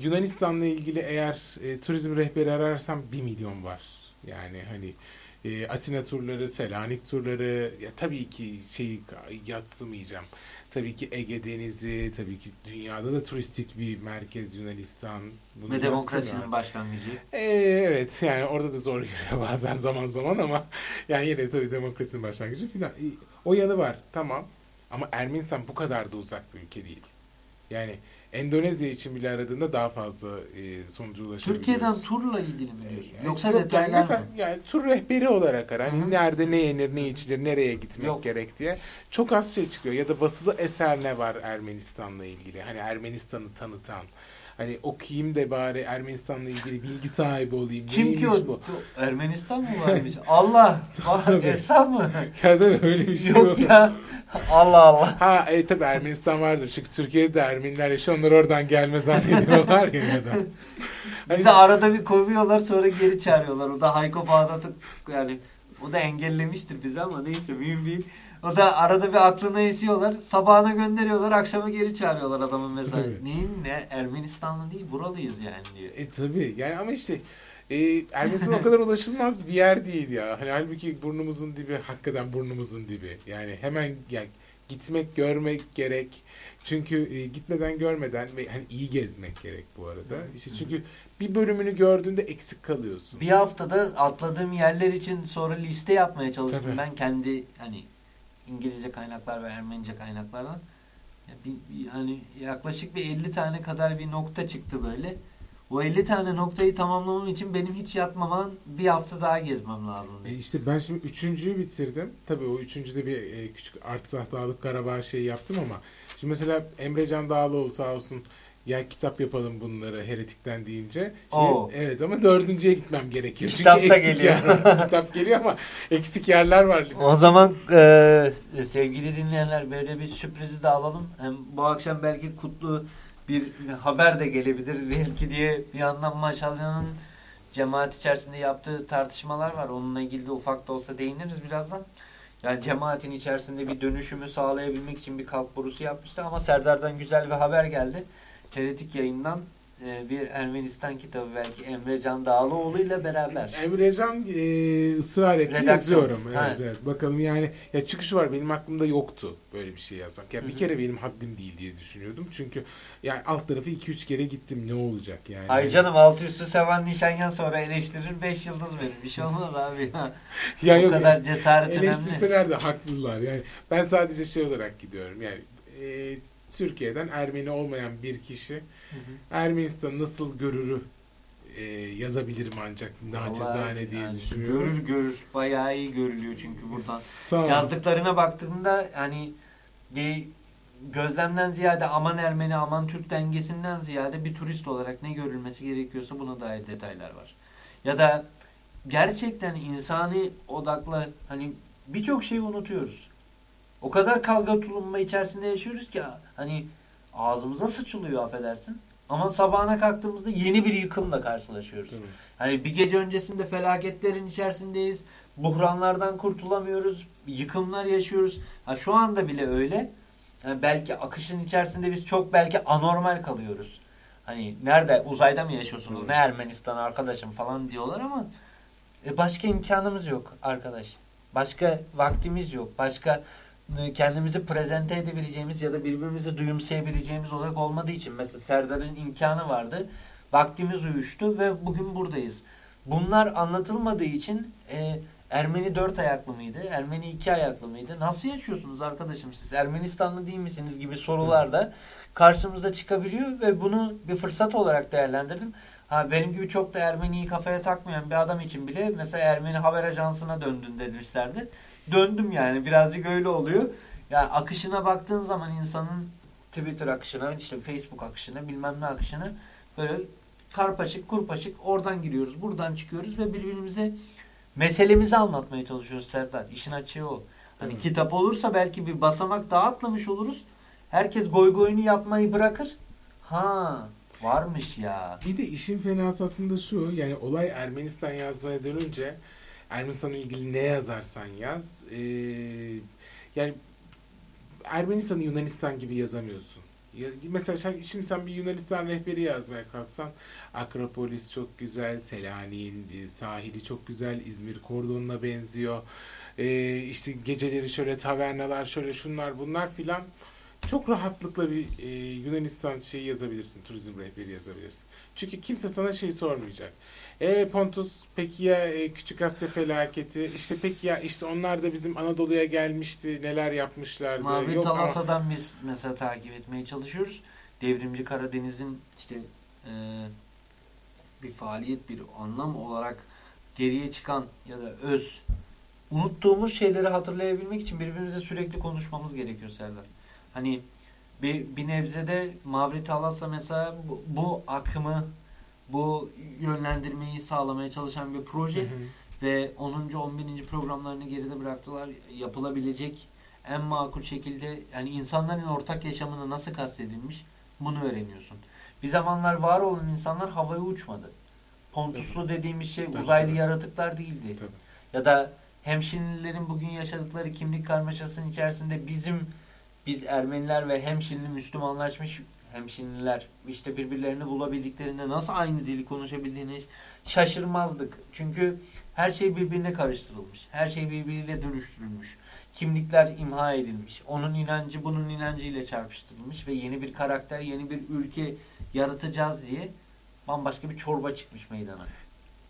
Yunanistan'la ilgili eğer e, turizm rehberi ararsam 1 milyon var. Yani hani e, Atina turları, Selanik turları ya tabii ki şeyi yatsımayacağım. Tabii ki Ege Denizi, tabii ki dünyada da turistik bir merkez Yunanistan. Bunu ve demokrasinin yatsımıyorum. başlangıcı. Ee, evet yani orada da zor geliyor <laughs> bazen zaman zaman ama yani yine tabii demokrasinin başlangıcı filan. O yanı var tamam ama Ermenistan bu kadar da uzak bir ülke değil. Yani Endonezya için bile aradığında daha fazla e, sonuca ulaşabiliyoruz. Türkiye'den turla ilgili mi diyorsun? Yani Yoksa yok yani detaylar mesela mı? yani tur rehberi olarak ara. Hani nerede ne yenir, ne içilir, nereye gitmek Yok. gerek diye. Çok az şey çıkıyor. Ya da basılı eser ne var Ermenistan'la ilgili? Hani Ermenistan'ı tanıtan. Hani okuyayım da bari Ermenistan'la ilgili bilgi sahibi olayım. Kim ki o? bu? Ermenistan mı varmış? Allah! Tabii. Esam mı? Ya da öyle bir şey Yok ya. Allah Allah. Ha e tabi Ermenistan vardır. Çünkü Türkiye'de Ermeniler yaşıyor. Onlar oradan gelme zannediyorlar ya ya da. Hani- <laughs> Bizi arada bir kovuyorlar sonra geri çağırıyorlar. O da Hayko Bağdat'ı yani o da engellemiştir bizi ama neyse mühim değil. O da arada bir aklına esiyorlar. Sabahına gönderiyorlar. Akşama geri çağırıyorlar adamın mesela. Tabii. Neyin ne? Ermenistanlı değil buralıyız yani diyor. E tabi yani ama işte e, Ermenistan o kadar ulaşılmaz bir yer değil ya. Hani halbuki burnumuzun dibi hakikaten burnumuzun dibi. Yani hemen yani gitmek görmek gerek. Çünkü e, gitmeden görmeden ve hani iyi gezmek gerek bu arada. İşte çünkü bir bölümünü gördüğünde eksik kalıyorsun. Bir haftada atladığım yerler için sonra liste yapmaya çalıştım. Tabii. Ben kendi hani İngilizce kaynaklar ve Ermenice kaynaklardan. Bir, bir hani yaklaşık bir 50 tane kadar bir nokta çıktı böyle. O 50 tane noktayı tamamlamam için benim hiç yatmaman bir hafta daha gezmem lazım. E işte ben şimdi üçüncüyü bitirdim. Tabii o üçüncüde bir e, küçük Artsah Dağlık Karabağ şeyi yaptım ama şimdi mesela Emrecan Dağlıoğlu sağ olsun ya kitap yapalım bunları heretikten deyince. Şimdi, evet ama dördüncüye gitmem gerekiyor. Çünkü Kitap da eksik geliyor. yer- <laughs> kitap geliyor ama eksik yerler var listede. O zaman e, sevgili dinleyenler böyle bir sürprizi de alalım. Hem bu akşam belki kutlu bir haber de gelebilir belki diye bir yandan Maşalya'nın cemaat içerisinde yaptığı tartışmalar var. Onunla ilgili de ufak da olsa değiniriz birazdan. Yani cemaatin içerisinde bir dönüşümü sağlayabilmek için bir kalk borusu yapmıştı ama Serdar'dan güzel bir haber geldi. Heretik yayından e, bir Ermenistan kitabı belki Emre Can Dağlıoğlu ile beraber. Emrecan e, ısrar etti Redaksiyon. yazıyorum. Evet, Ha. evet. Bakalım yani ya çıkışı var benim aklımda yoktu böyle bir şey yazmak. Ya Hı bir kere benim haddim değil diye düşünüyordum. Çünkü yani alt tarafı 2-3 kere gittim ne olacak yani. Ay canım altı üstü seven Nişanyan sonra eleştirir 5 yıldız verir. Bir şey olmaz abi. Ya <laughs> o yok, kadar cesaret önemli. Eleştirseler de haklılar. Yani ben sadece şey olarak gidiyorum. Yani e, Türkiye'den Ermeni olmayan bir kişi Ermenistan nasıl görürü e, yazabilirim ancak naçizane diye yani düşünüyorum. Görür görür. Bayağı iyi görülüyor çünkü buradan. Sağ. Yazdıklarına baktığında hani bir gözlemden ziyade aman Ermeni aman Türk dengesinden ziyade bir turist olarak ne görülmesi gerekiyorsa buna dair detaylar var. Ya da gerçekten insani odaklı hani birçok şeyi unutuyoruz. O kadar kavga tulumba içerisinde yaşıyoruz ki hani ağzımıza sıçılıyor affedersin. Ama sabahına kalktığımızda yeni bir yıkımla karşılaşıyoruz. Tabii. Hani bir gece öncesinde felaketlerin içerisindeyiz. Buhranlardan kurtulamıyoruz. Yıkımlar yaşıyoruz. Ha, şu anda bile öyle. Yani belki akışın içerisinde biz çok belki anormal kalıyoruz. Hani nerede uzayda mı yaşıyorsunuz? Ne Ermenistan arkadaşım falan diyorlar ama e, başka imkanımız yok arkadaş. Başka vaktimiz yok. Başka kendimizi prezente edebileceğimiz ya da birbirimizi duyumsayabileceğimiz olarak olmadığı için mesela Serdar'ın imkanı vardı. Vaktimiz uyuştu ve bugün buradayız. Bunlar anlatılmadığı için e, Ermeni dört ayaklı mıydı? Ermeni iki ayaklı mıydı? Nasıl yaşıyorsunuz arkadaşım siz? Ermenistanlı değil misiniz gibi sorular da karşımıza çıkabiliyor ve bunu bir fırsat olarak değerlendirdim. Ha benim gibi çok da Ermeniyi kafaya takmayan bir adam için bile mesela Ermeni haber ajansına döndün demişlerdi. Döndüm yani birazcık öyle oluyor. Yani akışına baktığın zaman insanın Twitter akışına, işte Facebook akışına, bilmem ne akışına böyle karpaşık kurpaşık oradan giriyoruz, buradan çıkıyoruz ve birbirimize meselemizi anlatmaya çalışıyoruz Serdar. İşin açığı o. Hani Evet. kitap olursa belki bir basamak daha atlamış oluruz. Herkes goy goyunu yapmayı bırakır. Ha varmış ya. Bir de işin fenası aslında şu yani olay Ermenistan yazmaya dönünce Ermenistan'la ilgili ne yazarsan yaz ee, yani Ermenistan'ı Yunanistan gibi yazamıyorsun. Ya, mesela sen, şimdi sen bir Yunanistan rehberi yazmaya kalksan Akropolis çok güzel, Selanik'in e, sahili çok güzel, İzmir kordonuna benziyor. Ee, işte geceleri şöyle tavernalar, şöyle şunlar bunlar filan çok rahatlıkla bir e, Yunanistan şeyi yazabilirsin, turizm rehberi yazabilirsin. Çünkü kimse sana şey sormayacak. E Pontus, peki ya e, Küçük Asya felaketi, işte peki ya işte onlar da bizim Anadolu'ya gelmişti, neler yapmışlardı. Mavi Yok ama- biz mesela takip etmeye çalışıyoruz. Devrimci Karadeniz'in işte e, bir faaliyet, bir anlam olarak geriye çıkan ya da öz unuttuğumuz şeyleri hatırlayabilmek için birbirimizle sürekli konuşmamız gerekiyor Serdar. Hani bir, bir nebzede Mavri Talasa mesela bu, bu akımı, bu yönlendirmeyi sağlamaya çalışan bir proje Hı hı. ve 10. 11. programlarını geride bıraktılar. Yapılabilecek en makul şekilde yani insanların ortak yaşamını nasıl kastedilmiş bunu öğreniyorsun. Bir zamanlar var olan insanlar havaya uçmadı. Pontuslu dediğimiz şey Tabii, uzaylı tabii. yaratıklar değildi. Tabii. Ya da hemşinlilerin bugün yaşadıkları kimlik karmaşasının içerisinde bizim biz Ermeniler ve hemşinli Müslümanlaşmış hemşinliler işte birbirlerini bulabildiklerinde nasıl aynı dili konuşabildiğini şaşırmazdık. Çünkü her şey birbirine karıştırılmış. Her şey birbiriyle dönüştürülmüş. Kimlikler imha edilmiş. Onun inancı bunun inancıyla çarpıştırılmış ve yeni bir karakter, yeni bir ülke yaratacağız diye bambaşka bir çorba çıkmış meydana.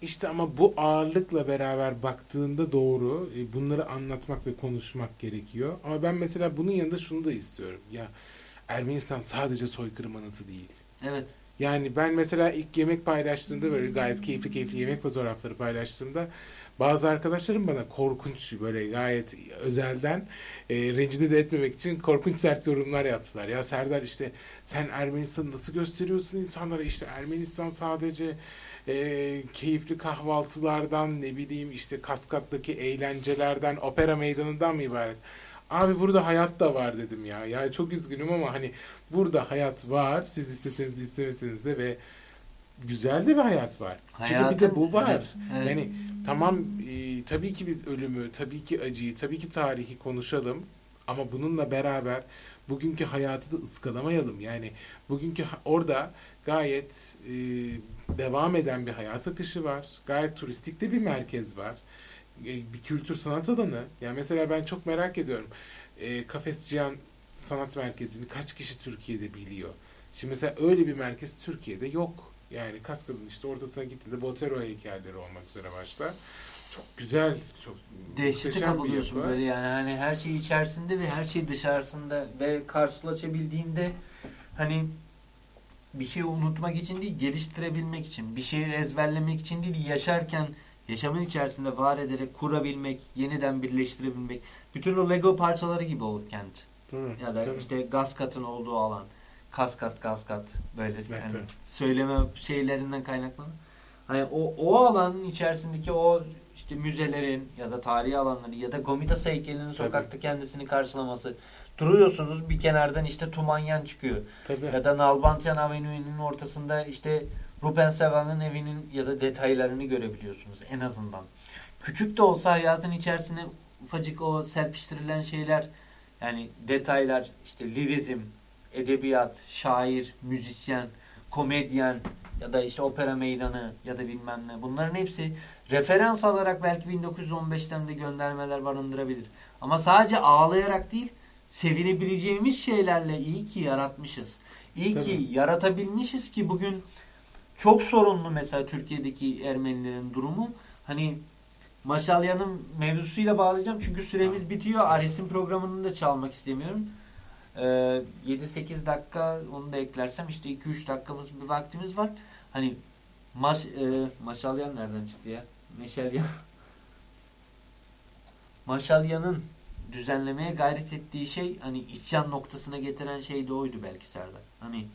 İşte ama bu ağırlıkla beraber baktığında doğru e, bunları anlatmak ve konuşmak gerekiyor. Ama ben mesela bunun yanında şunu da istiyorum. Ya Ermenistan sadece soykırım anıtı değil. Evet. Yani ben mesela ilk yemek paylaştığımda böyle gayet keyifli keyifli yemek fotoğrafları paylaştığımda bazı arkadaşlarım bana korkunç böyle gayet özelden e, rencide de etmemek için korkunç sert yorumlar yaptılar. Ya Serdar işte sen Ermenistan'ı nasıl gösteriyorsun insanlara işte Ermenistan sadece e, keyifli kahvaltılardan ne bileyim işte Kaskat'taki eğlencelerden opera meydanından mı ibaret? Abi burada hayat da var dedim ya. Yani çok üzgünüm ama hani burada hayat var. Siz isteseniz istemeseniz de ve güzel de bir hayat var. Çünkü bir de bu var. Evet, evet. Yani tamam e, tabii ki biz ölümü, tabii ki acıyı, tabii ki tarihi konuşalım ama bununla beraber bugünkü hayatı da ıskalamayalım. Yani bugünkü orada gayet e, devam eden bir hayat akışı var. Gayet turistik de bir merkez var. E, bir kültür sanat alanı. Yani mesela ben çok merak ediyorum. E, Kafes Cihan Sanat Merkezi'ni kaç kişi Türkiye'de biliyor? Şimdi mesela öyle bir merkez Türkiye'de yok. Yani Kaskad'ın işte ortasına gittiğinde Botero heykelleri olmak üzere başta. Çok güzel, çok Dehşete kapılıyorsun böyle yani hani her şey içerisinde ve her şey dışarısında ve karşılaşabildiğinde hani bir şeyi unutmak için değil geliştirebilmek için bir şeyi ezberlemek için değil yaşarken yaşamın içerisinde var ederek kurabilmek yeniden birleştirebilmek bütün o Lego parçaları gibi o kent Tabii, ya da tabii. işte gaz katın olduğu alan. Kaskat gaz kat böyle yani tabii. söyleme şeylerinden kaynaklanan hani o, o alanın içerisindeki o işte müzelerin ya da tarihi alanları ya da Gomitas heykelinin sokakta kendisini karşılaması. Duruyorsunuz bir kenardan işte Tumanyan çıkıyor. Tabii. ya da Nalbantyan Avenue'nin ortasında işte Ruben Seval'ın evinin ya da detaylarını görebiliyorsunuz en azından. Küçük de olsa hayatın içerisine ufacık o serpiştirilen şeyler yani detaylar işte lirizm, edebiyat, şair, müzisyen, komedyen ya da işte opera meydanı ya da bilmem ne bunların hepsi referans alarak belki 1915'ten de göndermeler barındırabilir. Ama sadece ağlayarak değil sevinebileceğimiz şeylerle iyi ki yaratmışız. İyi ki Tabii. yaratabilmişiz ki bugün çok sorunlu mesela Türkiye'deki Ermenilerin durumu. Hani Maşalya'nın mevzusuyla bağlayacağım çünkü süremiz bitiyor. Ares'in programını da çalmak istemiyorum. Ee, 7-8 dakika onu da eklersem işte 2-3 dakikamız bir vaktimiz var. Hani Maş, e, Maşalyan nereden çıktı ya? Meşalyan. <laughs> Maşalya'nın düzenlemeye gayret ettiği şey hani isyan noktasına getiren şey de oydu belki Serdar. Hani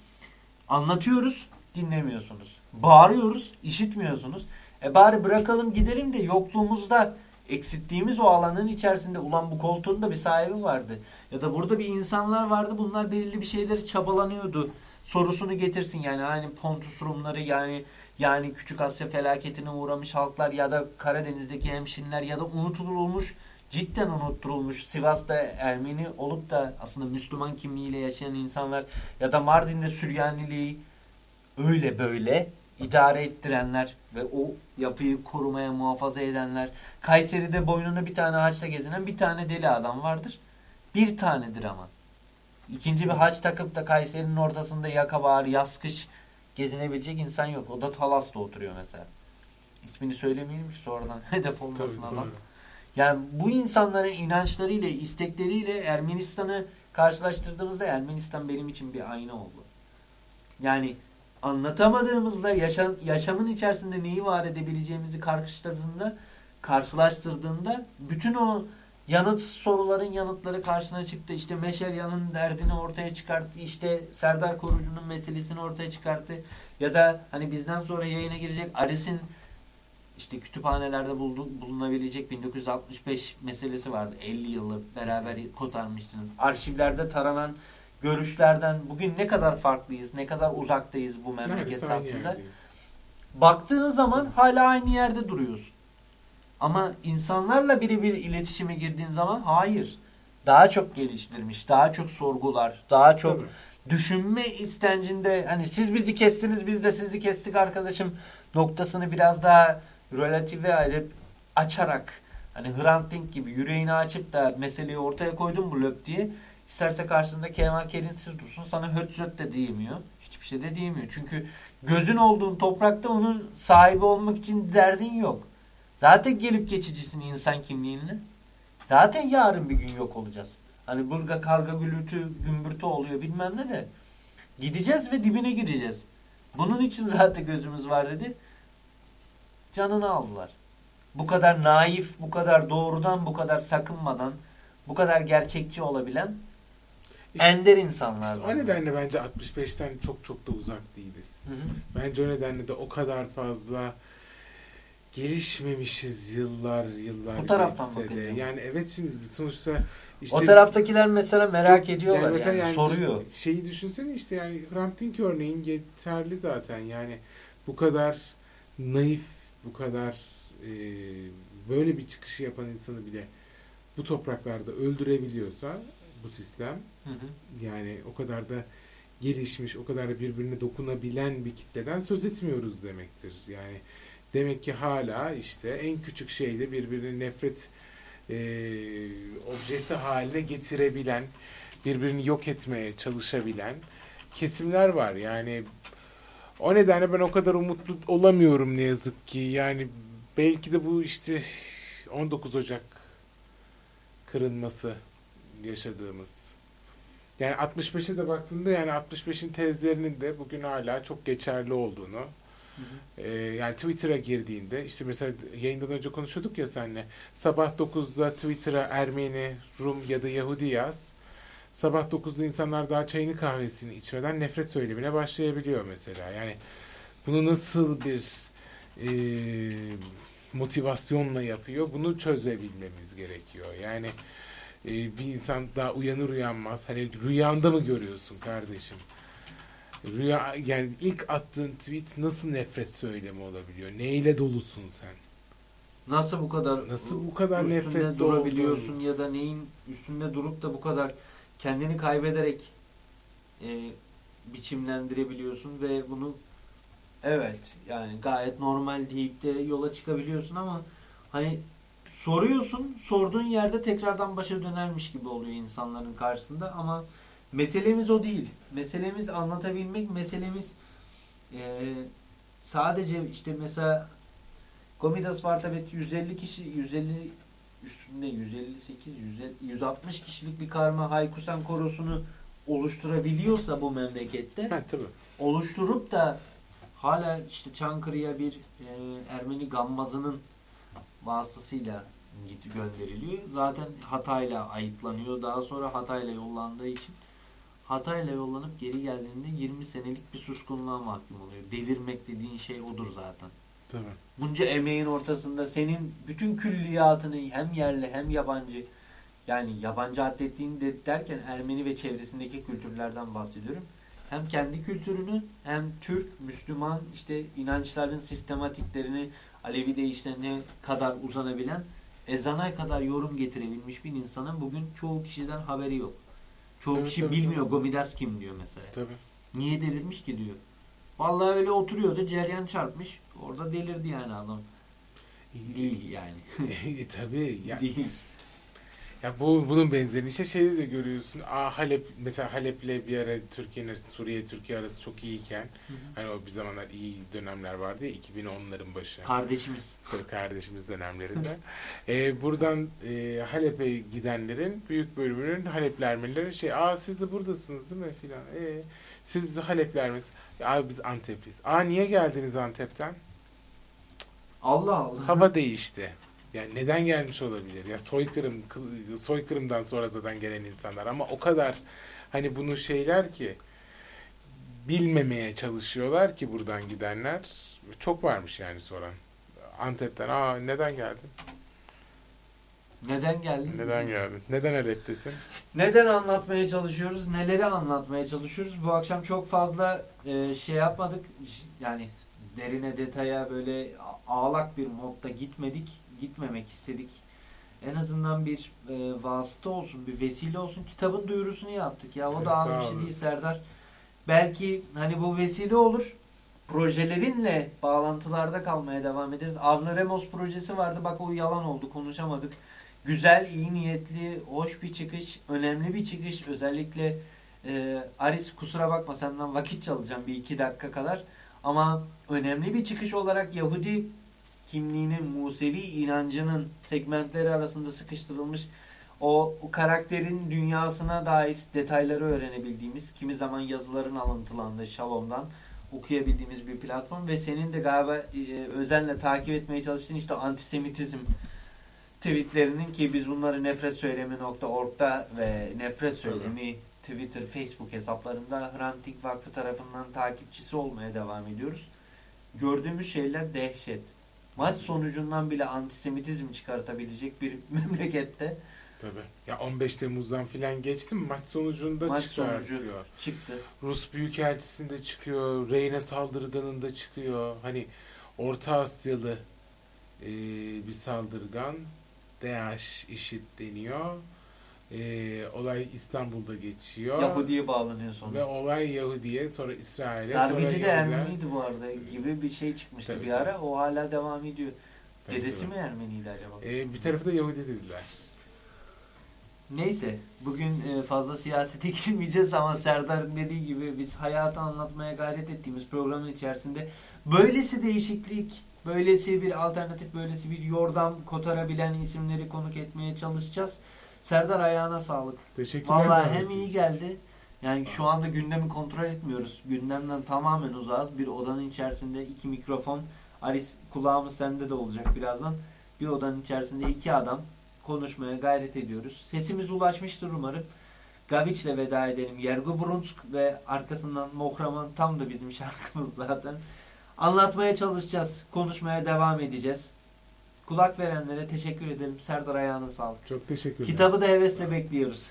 anlatıyoruz dinlemiyorsunuz. Bağırıyoruz işitmiyorsunuz. E bari bırakalım gidelim de yokluğumuzda eksilttiğimiz o alanın içerisinde ulan bu koltuğun da bir sahibi vardı. Ya da burada bir insanlar vardı bunlar belirli bir şeyleri çabalanıyordu. Sorusunu getirsin yani hani Pontus Rumları yani yani Küçük Asya felaketine uğramış halklar ya da Karadeniz'deki hemşinler ya da unutulmuş cidden unutturulmuş Sivas'ta Ermeni olup da aslında Müslüman kimliğiyle yaşayan insanlar ya da Mardin'de Süryaniliği öyle böyle idare ettirenler ve o yapıyı korumaya muhafaza edenler. Kayseri'de boynunda bir tane haçla gezinen bir tane deli adam vardır. Bir tanedir ama. İkinci bir haç takıp da Kayseri'nin ortasında yaka bağır, yaz kış gezinebilecek insan yok. O da Talas'ta oturuyor mesela. İsmini söylemeyelim ki sonradan <laughs> hedef olmasın Tabii, adam. Yani bu insanların inançlarıyla, istekleriyle Ermenistan'ı karşılaştırdığımızda Ermenistan benim için bir ayna oldu. Yani anlatamadığımızda yaşam, yaşamın içerisinde neyi var edebileceğimizi karşılaştırdığında karşılaştırdığında bütün o yanıt soruların yanıtları karşına çıktı. İşte Meşelya'nın derdini ortaya çıkarttı. İşte Serdar Korucu'nun meselesini ortaya çıkarttı. Ya da hani bizden sonra yayına girecek Aris'in işte kütüphanelerde buldu, bulunabilecek 1965 meselesi vardı. 50 yılı beraber kotarmıştınız. Arşivlerde taranan görüşlerden bugün ne kadar farklıyız, ne kadar uzaktayız bu memleket hakkında. Baktığın zaman hala aynı yerde duruyorsun. Ama insanlarla birebir iletişime girdiğin zaman hayır. Daha çok geliştirmiş, daha çok sorgular, daha çok Tabii. düşünme istencinde hani siz bizi kestiniz biz de sizi kestik arkadaşım noktasını biraz daha relatife edip açarak hani Hrant Dink gibi yüreğini açıp da meseleyi ortaya koydun mu löp diye isterse karşısında Kemal Kerinsiz dursun sana höt zöt de diyemiyor. Hiçbir şey de diyemiyor. Çünkü gözün olduğun toprakta onun sahibi olmak için derdin yok. Zaten gelip geçicisin insan kimliğinle. Zaten yarın bir gün yok olacağız. Hani burada karga gülütü, gümbürtü oluyor bilmem ne de. Gideceğiz ve dibine gireceğiz. Bunun için zaten gözümüz var dedi. Canını aldılar. Bu kadar naif, bu kadar doğrudan, bu kadar sakınmadan, bu kadar gerçekçi olabilen İşte- ender insanlar İşte o nedenle bence 65'ten çok çok da uzak değiliz. Hı hı. Bence o nedenle de o kadar fazla gelişmemişiz yıllar yıllar Bu taraftan bakınca? Yani evet şimdi sonuçta işte o taraftakiler mesela merak ediyorlar yani, mesela soruyor. Şeyi düşünsene işte yani Hrant Dink örneğin yeterli zaten yani bu kadar naif bu kadar e, böyle bir çıkışı yapan insanı bile bu topraklarda öldürebiliyorsa bu sistem Hı hı. yani o kadar da gelişmiş, o kadar da birbirine dokunabilen bir kitleden söz etmiyoruz demektir. Yani demek ki hala işte en küçük şeyde birbirini nefret e, objesi haline getirebilen, birbirini yok etmeye çalışabilen kesimler var. Yani o nedenle ben o kadar umutlu olamıyorum ne yazık ki. Yani belki de bu işte 19 Ocak kırılması yaşadığımız. Yani 65'e de baktığında yani 65'in tezlerinin de bugün hala çok geçerli olduğunu ee, yani Twitter'a girdiğinde işte mesela yayından önce konuşuyorduk ya seninle sabah 9'da Twitter'a Ermeni, Rum ya da Yahudi yaz. Sabah 9'da insanlar daha çayını kahvesini içmeden nefret söylemine başlayabiliyor mesela. Yani bunu nasıl bir e, motivasyonla yapıyor bunu çözebilmemiz gerekiyor. Yani e, bir insan daha uyanır uyanmaz hani rüyanda mı görüyorsun kardeşim? Rüya yani ilk attığın tweet nasıl nefret söylemi olabiliyor? Neyle dolusun sen? Nasıl bu kadar Nasıl bu kadar nefretli durabiliyorsun oldun? ya da neyin üstünde durup da bu kadar kendini kaybederek e, biçimlendirebiliyorsun ve bunu evet yani gayet normal deyip de yola çıkabiliyorsun ama hani soruyorsun sorduğun yerde tekrardan başa dönermiş gibi oluyor insanların karşısında ama meselemiz o değil. Meselemiz anlatabilmek, meselemiz e, sadece işte mesela Komitas Spartabet 150 kişi 150 üstünde 158 150, 160 kişilik bir karma Haykusen korosunu oluşturabiliyorsa bu memlekette Ha tabii. oluşturup da hala işte Çankırı'ya bir e, Ermeni gammazının vasıtasıyla gönderiliyor. Zaten Hatay'la ayıklanıyor. Daha sonra Hatay'la yollandığı için Hatay'la yollanıp geri geldiğinde 20 senelik bir suskunluğa mahkum oluyor. Delirmek dediğin şey odur zaten. Tabii. Bunca emeğin ortasında senin bütün külliyatını hem yerli hem yabancı yani yabancı atlettiğini de derken Ermeni ve çevresindeki kültürlerden bahsediyorum. Hem kendi kültürünü hem Türk, Müslüman işte inançların sistematiklerini Alevi deyişlerine kadar uzanabilen ezana kadar yorum getirebilmiş bir insanın bugün çoğu kişiden haberi yok. Çoğu Tabii, kişi tabii, bilmiyor tabii. Gomidas kim diyor mesela. Tabii. Niye delirmiş ki diyor. Vallahi öyle oturuyordu ceryan çarpmış. Orada delirdi yani adam. Değil yani. <laughs> E, Tabii. Ya, Değil. Ya bu bunun benzerini işte şeyde de görüyorsun. Aa Halep mesela Halep'le bir ara Türkiye'nin arası Suriye Türkiye arası çok iyiyken hani o bir zamanlar iyi dönemler vardı ya 2010'ların başı. Kardeşimiz. Tabii kardeşimiz dönemlerinde. <laughs> Ee, buradan e, Halep'e gidenlerin büyük bölümünün Halepli Ermenileri şey aa siz de buradasınız değil mi filan. Ee, siz Halepli Ermenisiniz. Ya, Abi biz Antepliyiz. Aa niye geldiniz Antep'ten? Allah Allah. Hava değişti. Yani neden gelmiş olabilir? Ya soykırım kı- soykırımdan sonra zaten gelen insanlar ama o kadar hani bunu şeyler ki bilmemeye çalışıyorlar ki buradan gidenler çok varmış yani soran. Antep'ten aa neden geldin? Neden geldin? Neden geldin? Neden Halep'tesin? <laughs> Neden anlatmaya çalışıyoruz? Neleri anlatmaya çalışıyoruz? Bu akşam çok fazla e, şey yapmadık. Yani derine detaya böyle ağlak bir modda gitmedik. Gitmemek istedik. En azından bir e, vasıta olsun, bir vesile olsun. Kitabın duyurusunu yaptık ya. O Evet, da az bir şey değil. Serdar. Belki hani bu vesile olur. Projelerinle bağlantılarda kalmaya devam ederiz. Avla Remos projesi vardı. Bak o yalan oldu. Konuşamadık. Güzel, iyi niyetli, hoş bir çıkış, önemli bir çıkış. Özellikle e, Aris kusura bakma senden vakit çalacağım bir iki dakika kadar. Ama önemli bir çıkış olarak Yahudi kimliğinin, Musevi inancının segmentleri arasında sıkıştırılmış o, o karakterin dünyasına dair detayları öğrenebildiğimiz, kimi zaman yazıların alıntılandığı Shalom'dan okuyabildiğimiz bir platform ve senin de galiba e, özenle takip etmeye çalıştığın işte antisemitizm tweetlerinin ki biz bunları nefret söylemi.org'da ve nefret söylemi Twitter, Facebook hesaplarında Hrant Dink Vakfı tarafından takipçisi olmaya devam ediyoruz. Gördüğümüz şeyler dehşet. Maç sonucundan bile antisemitizm çıkartabilecek bir <laughs> memlekette Tabii. Ya 15 Temmuz'dan filan geçtim maç sonucunda maç çıkartıyor. sonucu çıktı. Rus Büyükelçisi'nde çıkıyor, Reyne saldırganında çıkıyor. Hani Orta Asyalı e, bir saldırgan, DH IŞİD deniyor. E, olay İstanbul'da geçiyor. Yahudi'ye bağlanıyor sonra. Ve olay Yahudi'ye, sonra İsrail'e, sonra Darbeci de Ermeniydi bu arada gibi bir şey çıkmıştı Tabii, bir ara. O hala devam ediyor. Tabii, Dedesi tabii. mi Ermeniydi acaba? E, bir tarafı da Yahudi dediler. Neyse bugün e, fazla siyasete <laughs> girmeyeceğiz ama Serdar'ın dediği gibi biz hayatı anlatmaya gayret ettiğimiz programın içerisinde böylesi değişiklik, böylesi bir alternatif, böylesi bir yordam kotarabilen isimleri konuk etmeye çalışacağız. Serdar ayağına sağlık. Teşekkürler. Vallahi hem iyi geldi. Yani şu anda gündemi kontrol etmiyoruz. Gündemden tamamen uzağız. Bir odanın içerisinde iki mikrofon. Aris kulağımız sende de olacak birazdan. Bir odanın içerisinde iki adam konuşmaya gayret ediyoruz. Sesimiz ulaşmıştır umarım. Gaviç'le veda edelim. Yergo Brunsk ve arkasından Mohraman tam da bizim <laughs> şarkımız zaten. Anlatmaya çalışacağız. Konuşmaya devam edeceğiz. Kulak verenlere teşekkür edelim. Serdar ayağına sağlık. Çok teşekkürler. Kitabı da hevesle bekliyoruz.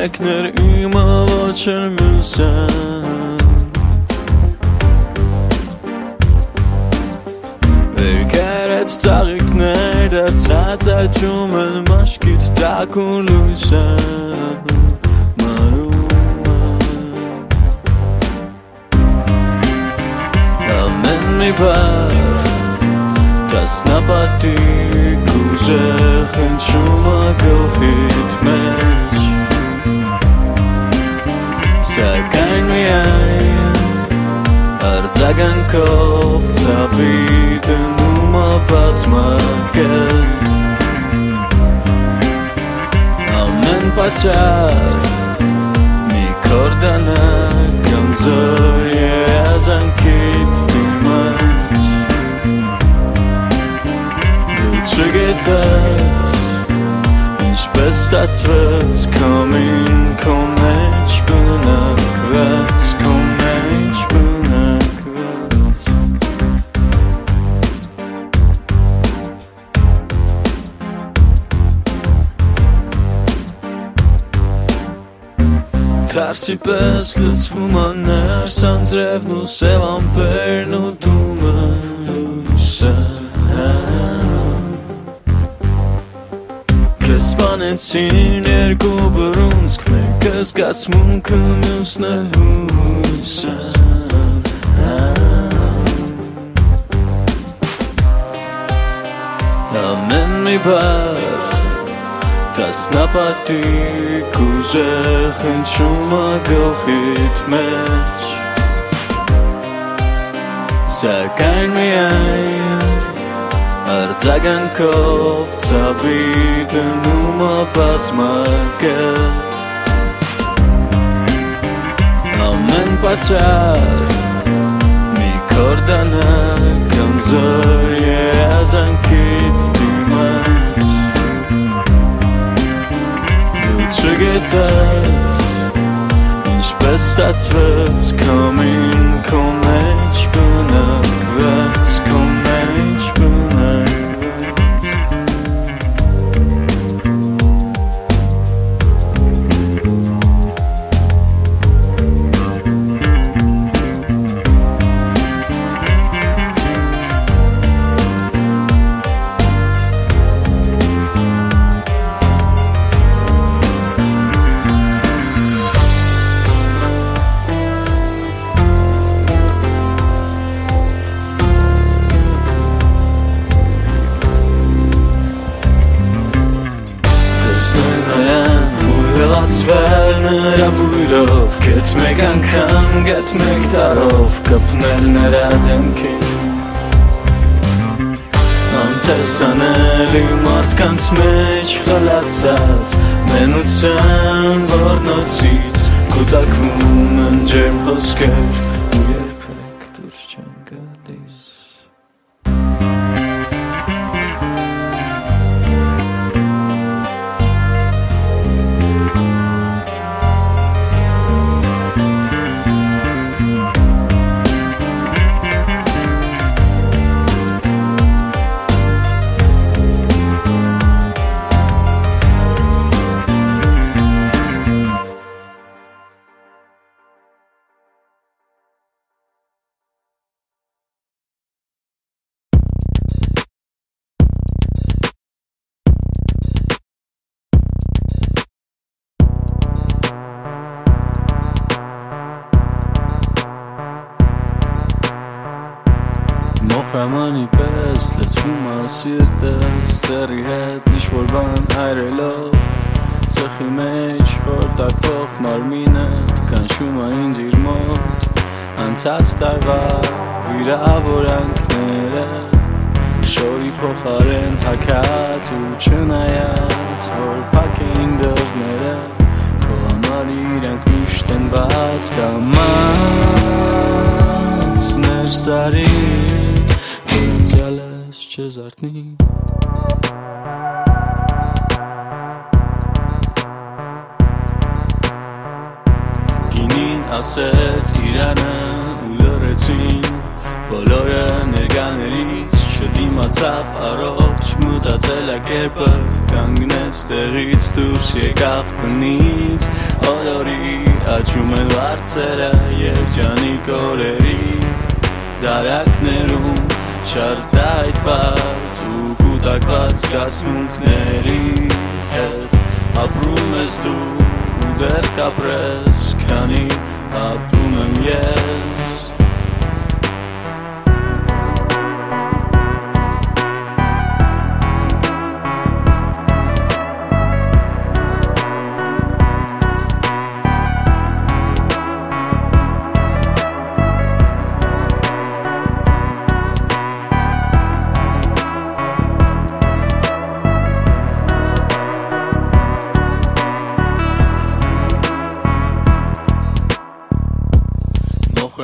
tekrar ima açar mısın? Ülkeret tarık nerede? Tata cuman maşkit takuluysa Amen mi par, das napati, kuze hınçuma gılhitmen kaynayay arzagan ko'p sabidin umapasmaga avnan pachar mikordana kanzoye azan ketdimas duchigetas ich bist als wird's kommen komm ich bin բնակված քո մեջ բնակված Թարսի պես լծվում աներ սանձրևն ու սև ամպերն ու դումը լույսը Քեզ սպանեցին Kas kas munkamus nalusa Amen mi bar Tas napati kuze khinchuma gohit mech Sakain mi ayin არ ძაგან კოფცავით ნუ მაფასმაკებს Ամեն պատճառ մի կորդանական զոր երազանքիտ դիմաց չգետաս Ինչպես ստացվեց կամին քո մեջ բնակված քո Մոխրամանի պես լծվում է սիրտս Ձերի հետ ինչ-որ բան այրելով Ծխի մեջ խորտակվող մարմինը Կանշում է ինձ իր մոտ Անցած տարվա վիրավորանքները Շորի փոխարեն հակած ու չնայած Որ պակ էին դռները Քո համար իրանք միշտ են բաց կամաց ներսարի Potențiales չզարթնի Գինին ասեց իրանը ու լրեցին Բոլորը ներկաներից չդիմացավ առողջ մտածելակերպը Կանգնեց տեղից դուրս եկավ կնից Օրորի աչում են վարձերը երջանիկ օրերի Դարակներում չարտայթված ու կուտակված զգացմունքների հետ Ապրում ես դու ու դեռ կապրես, քանի ապրում եմ ես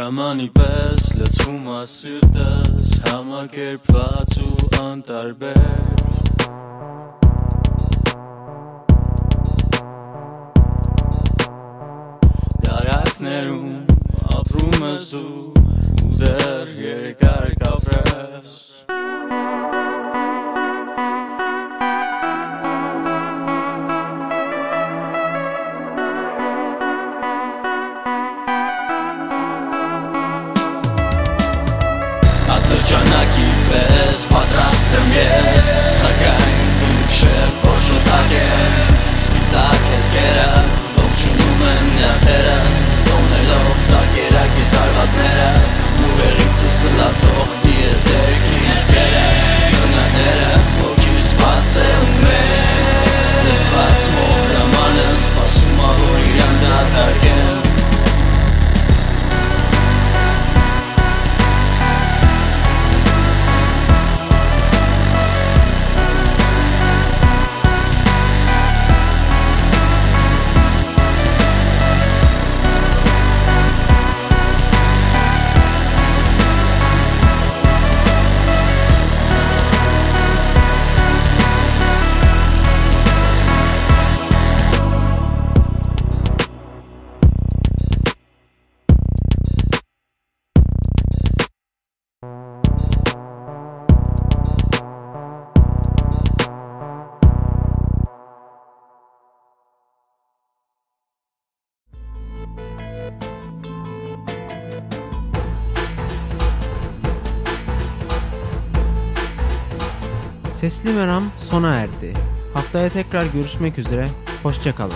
Մոխրամանի պես լցվում ասիրտս Համակերպված ու անտարբեր Դարակներում ապրում ես դու ու դեռ Sesli Meram sona erdi. Haftaya tekrar görüşmek üzere. Hoşçakalın.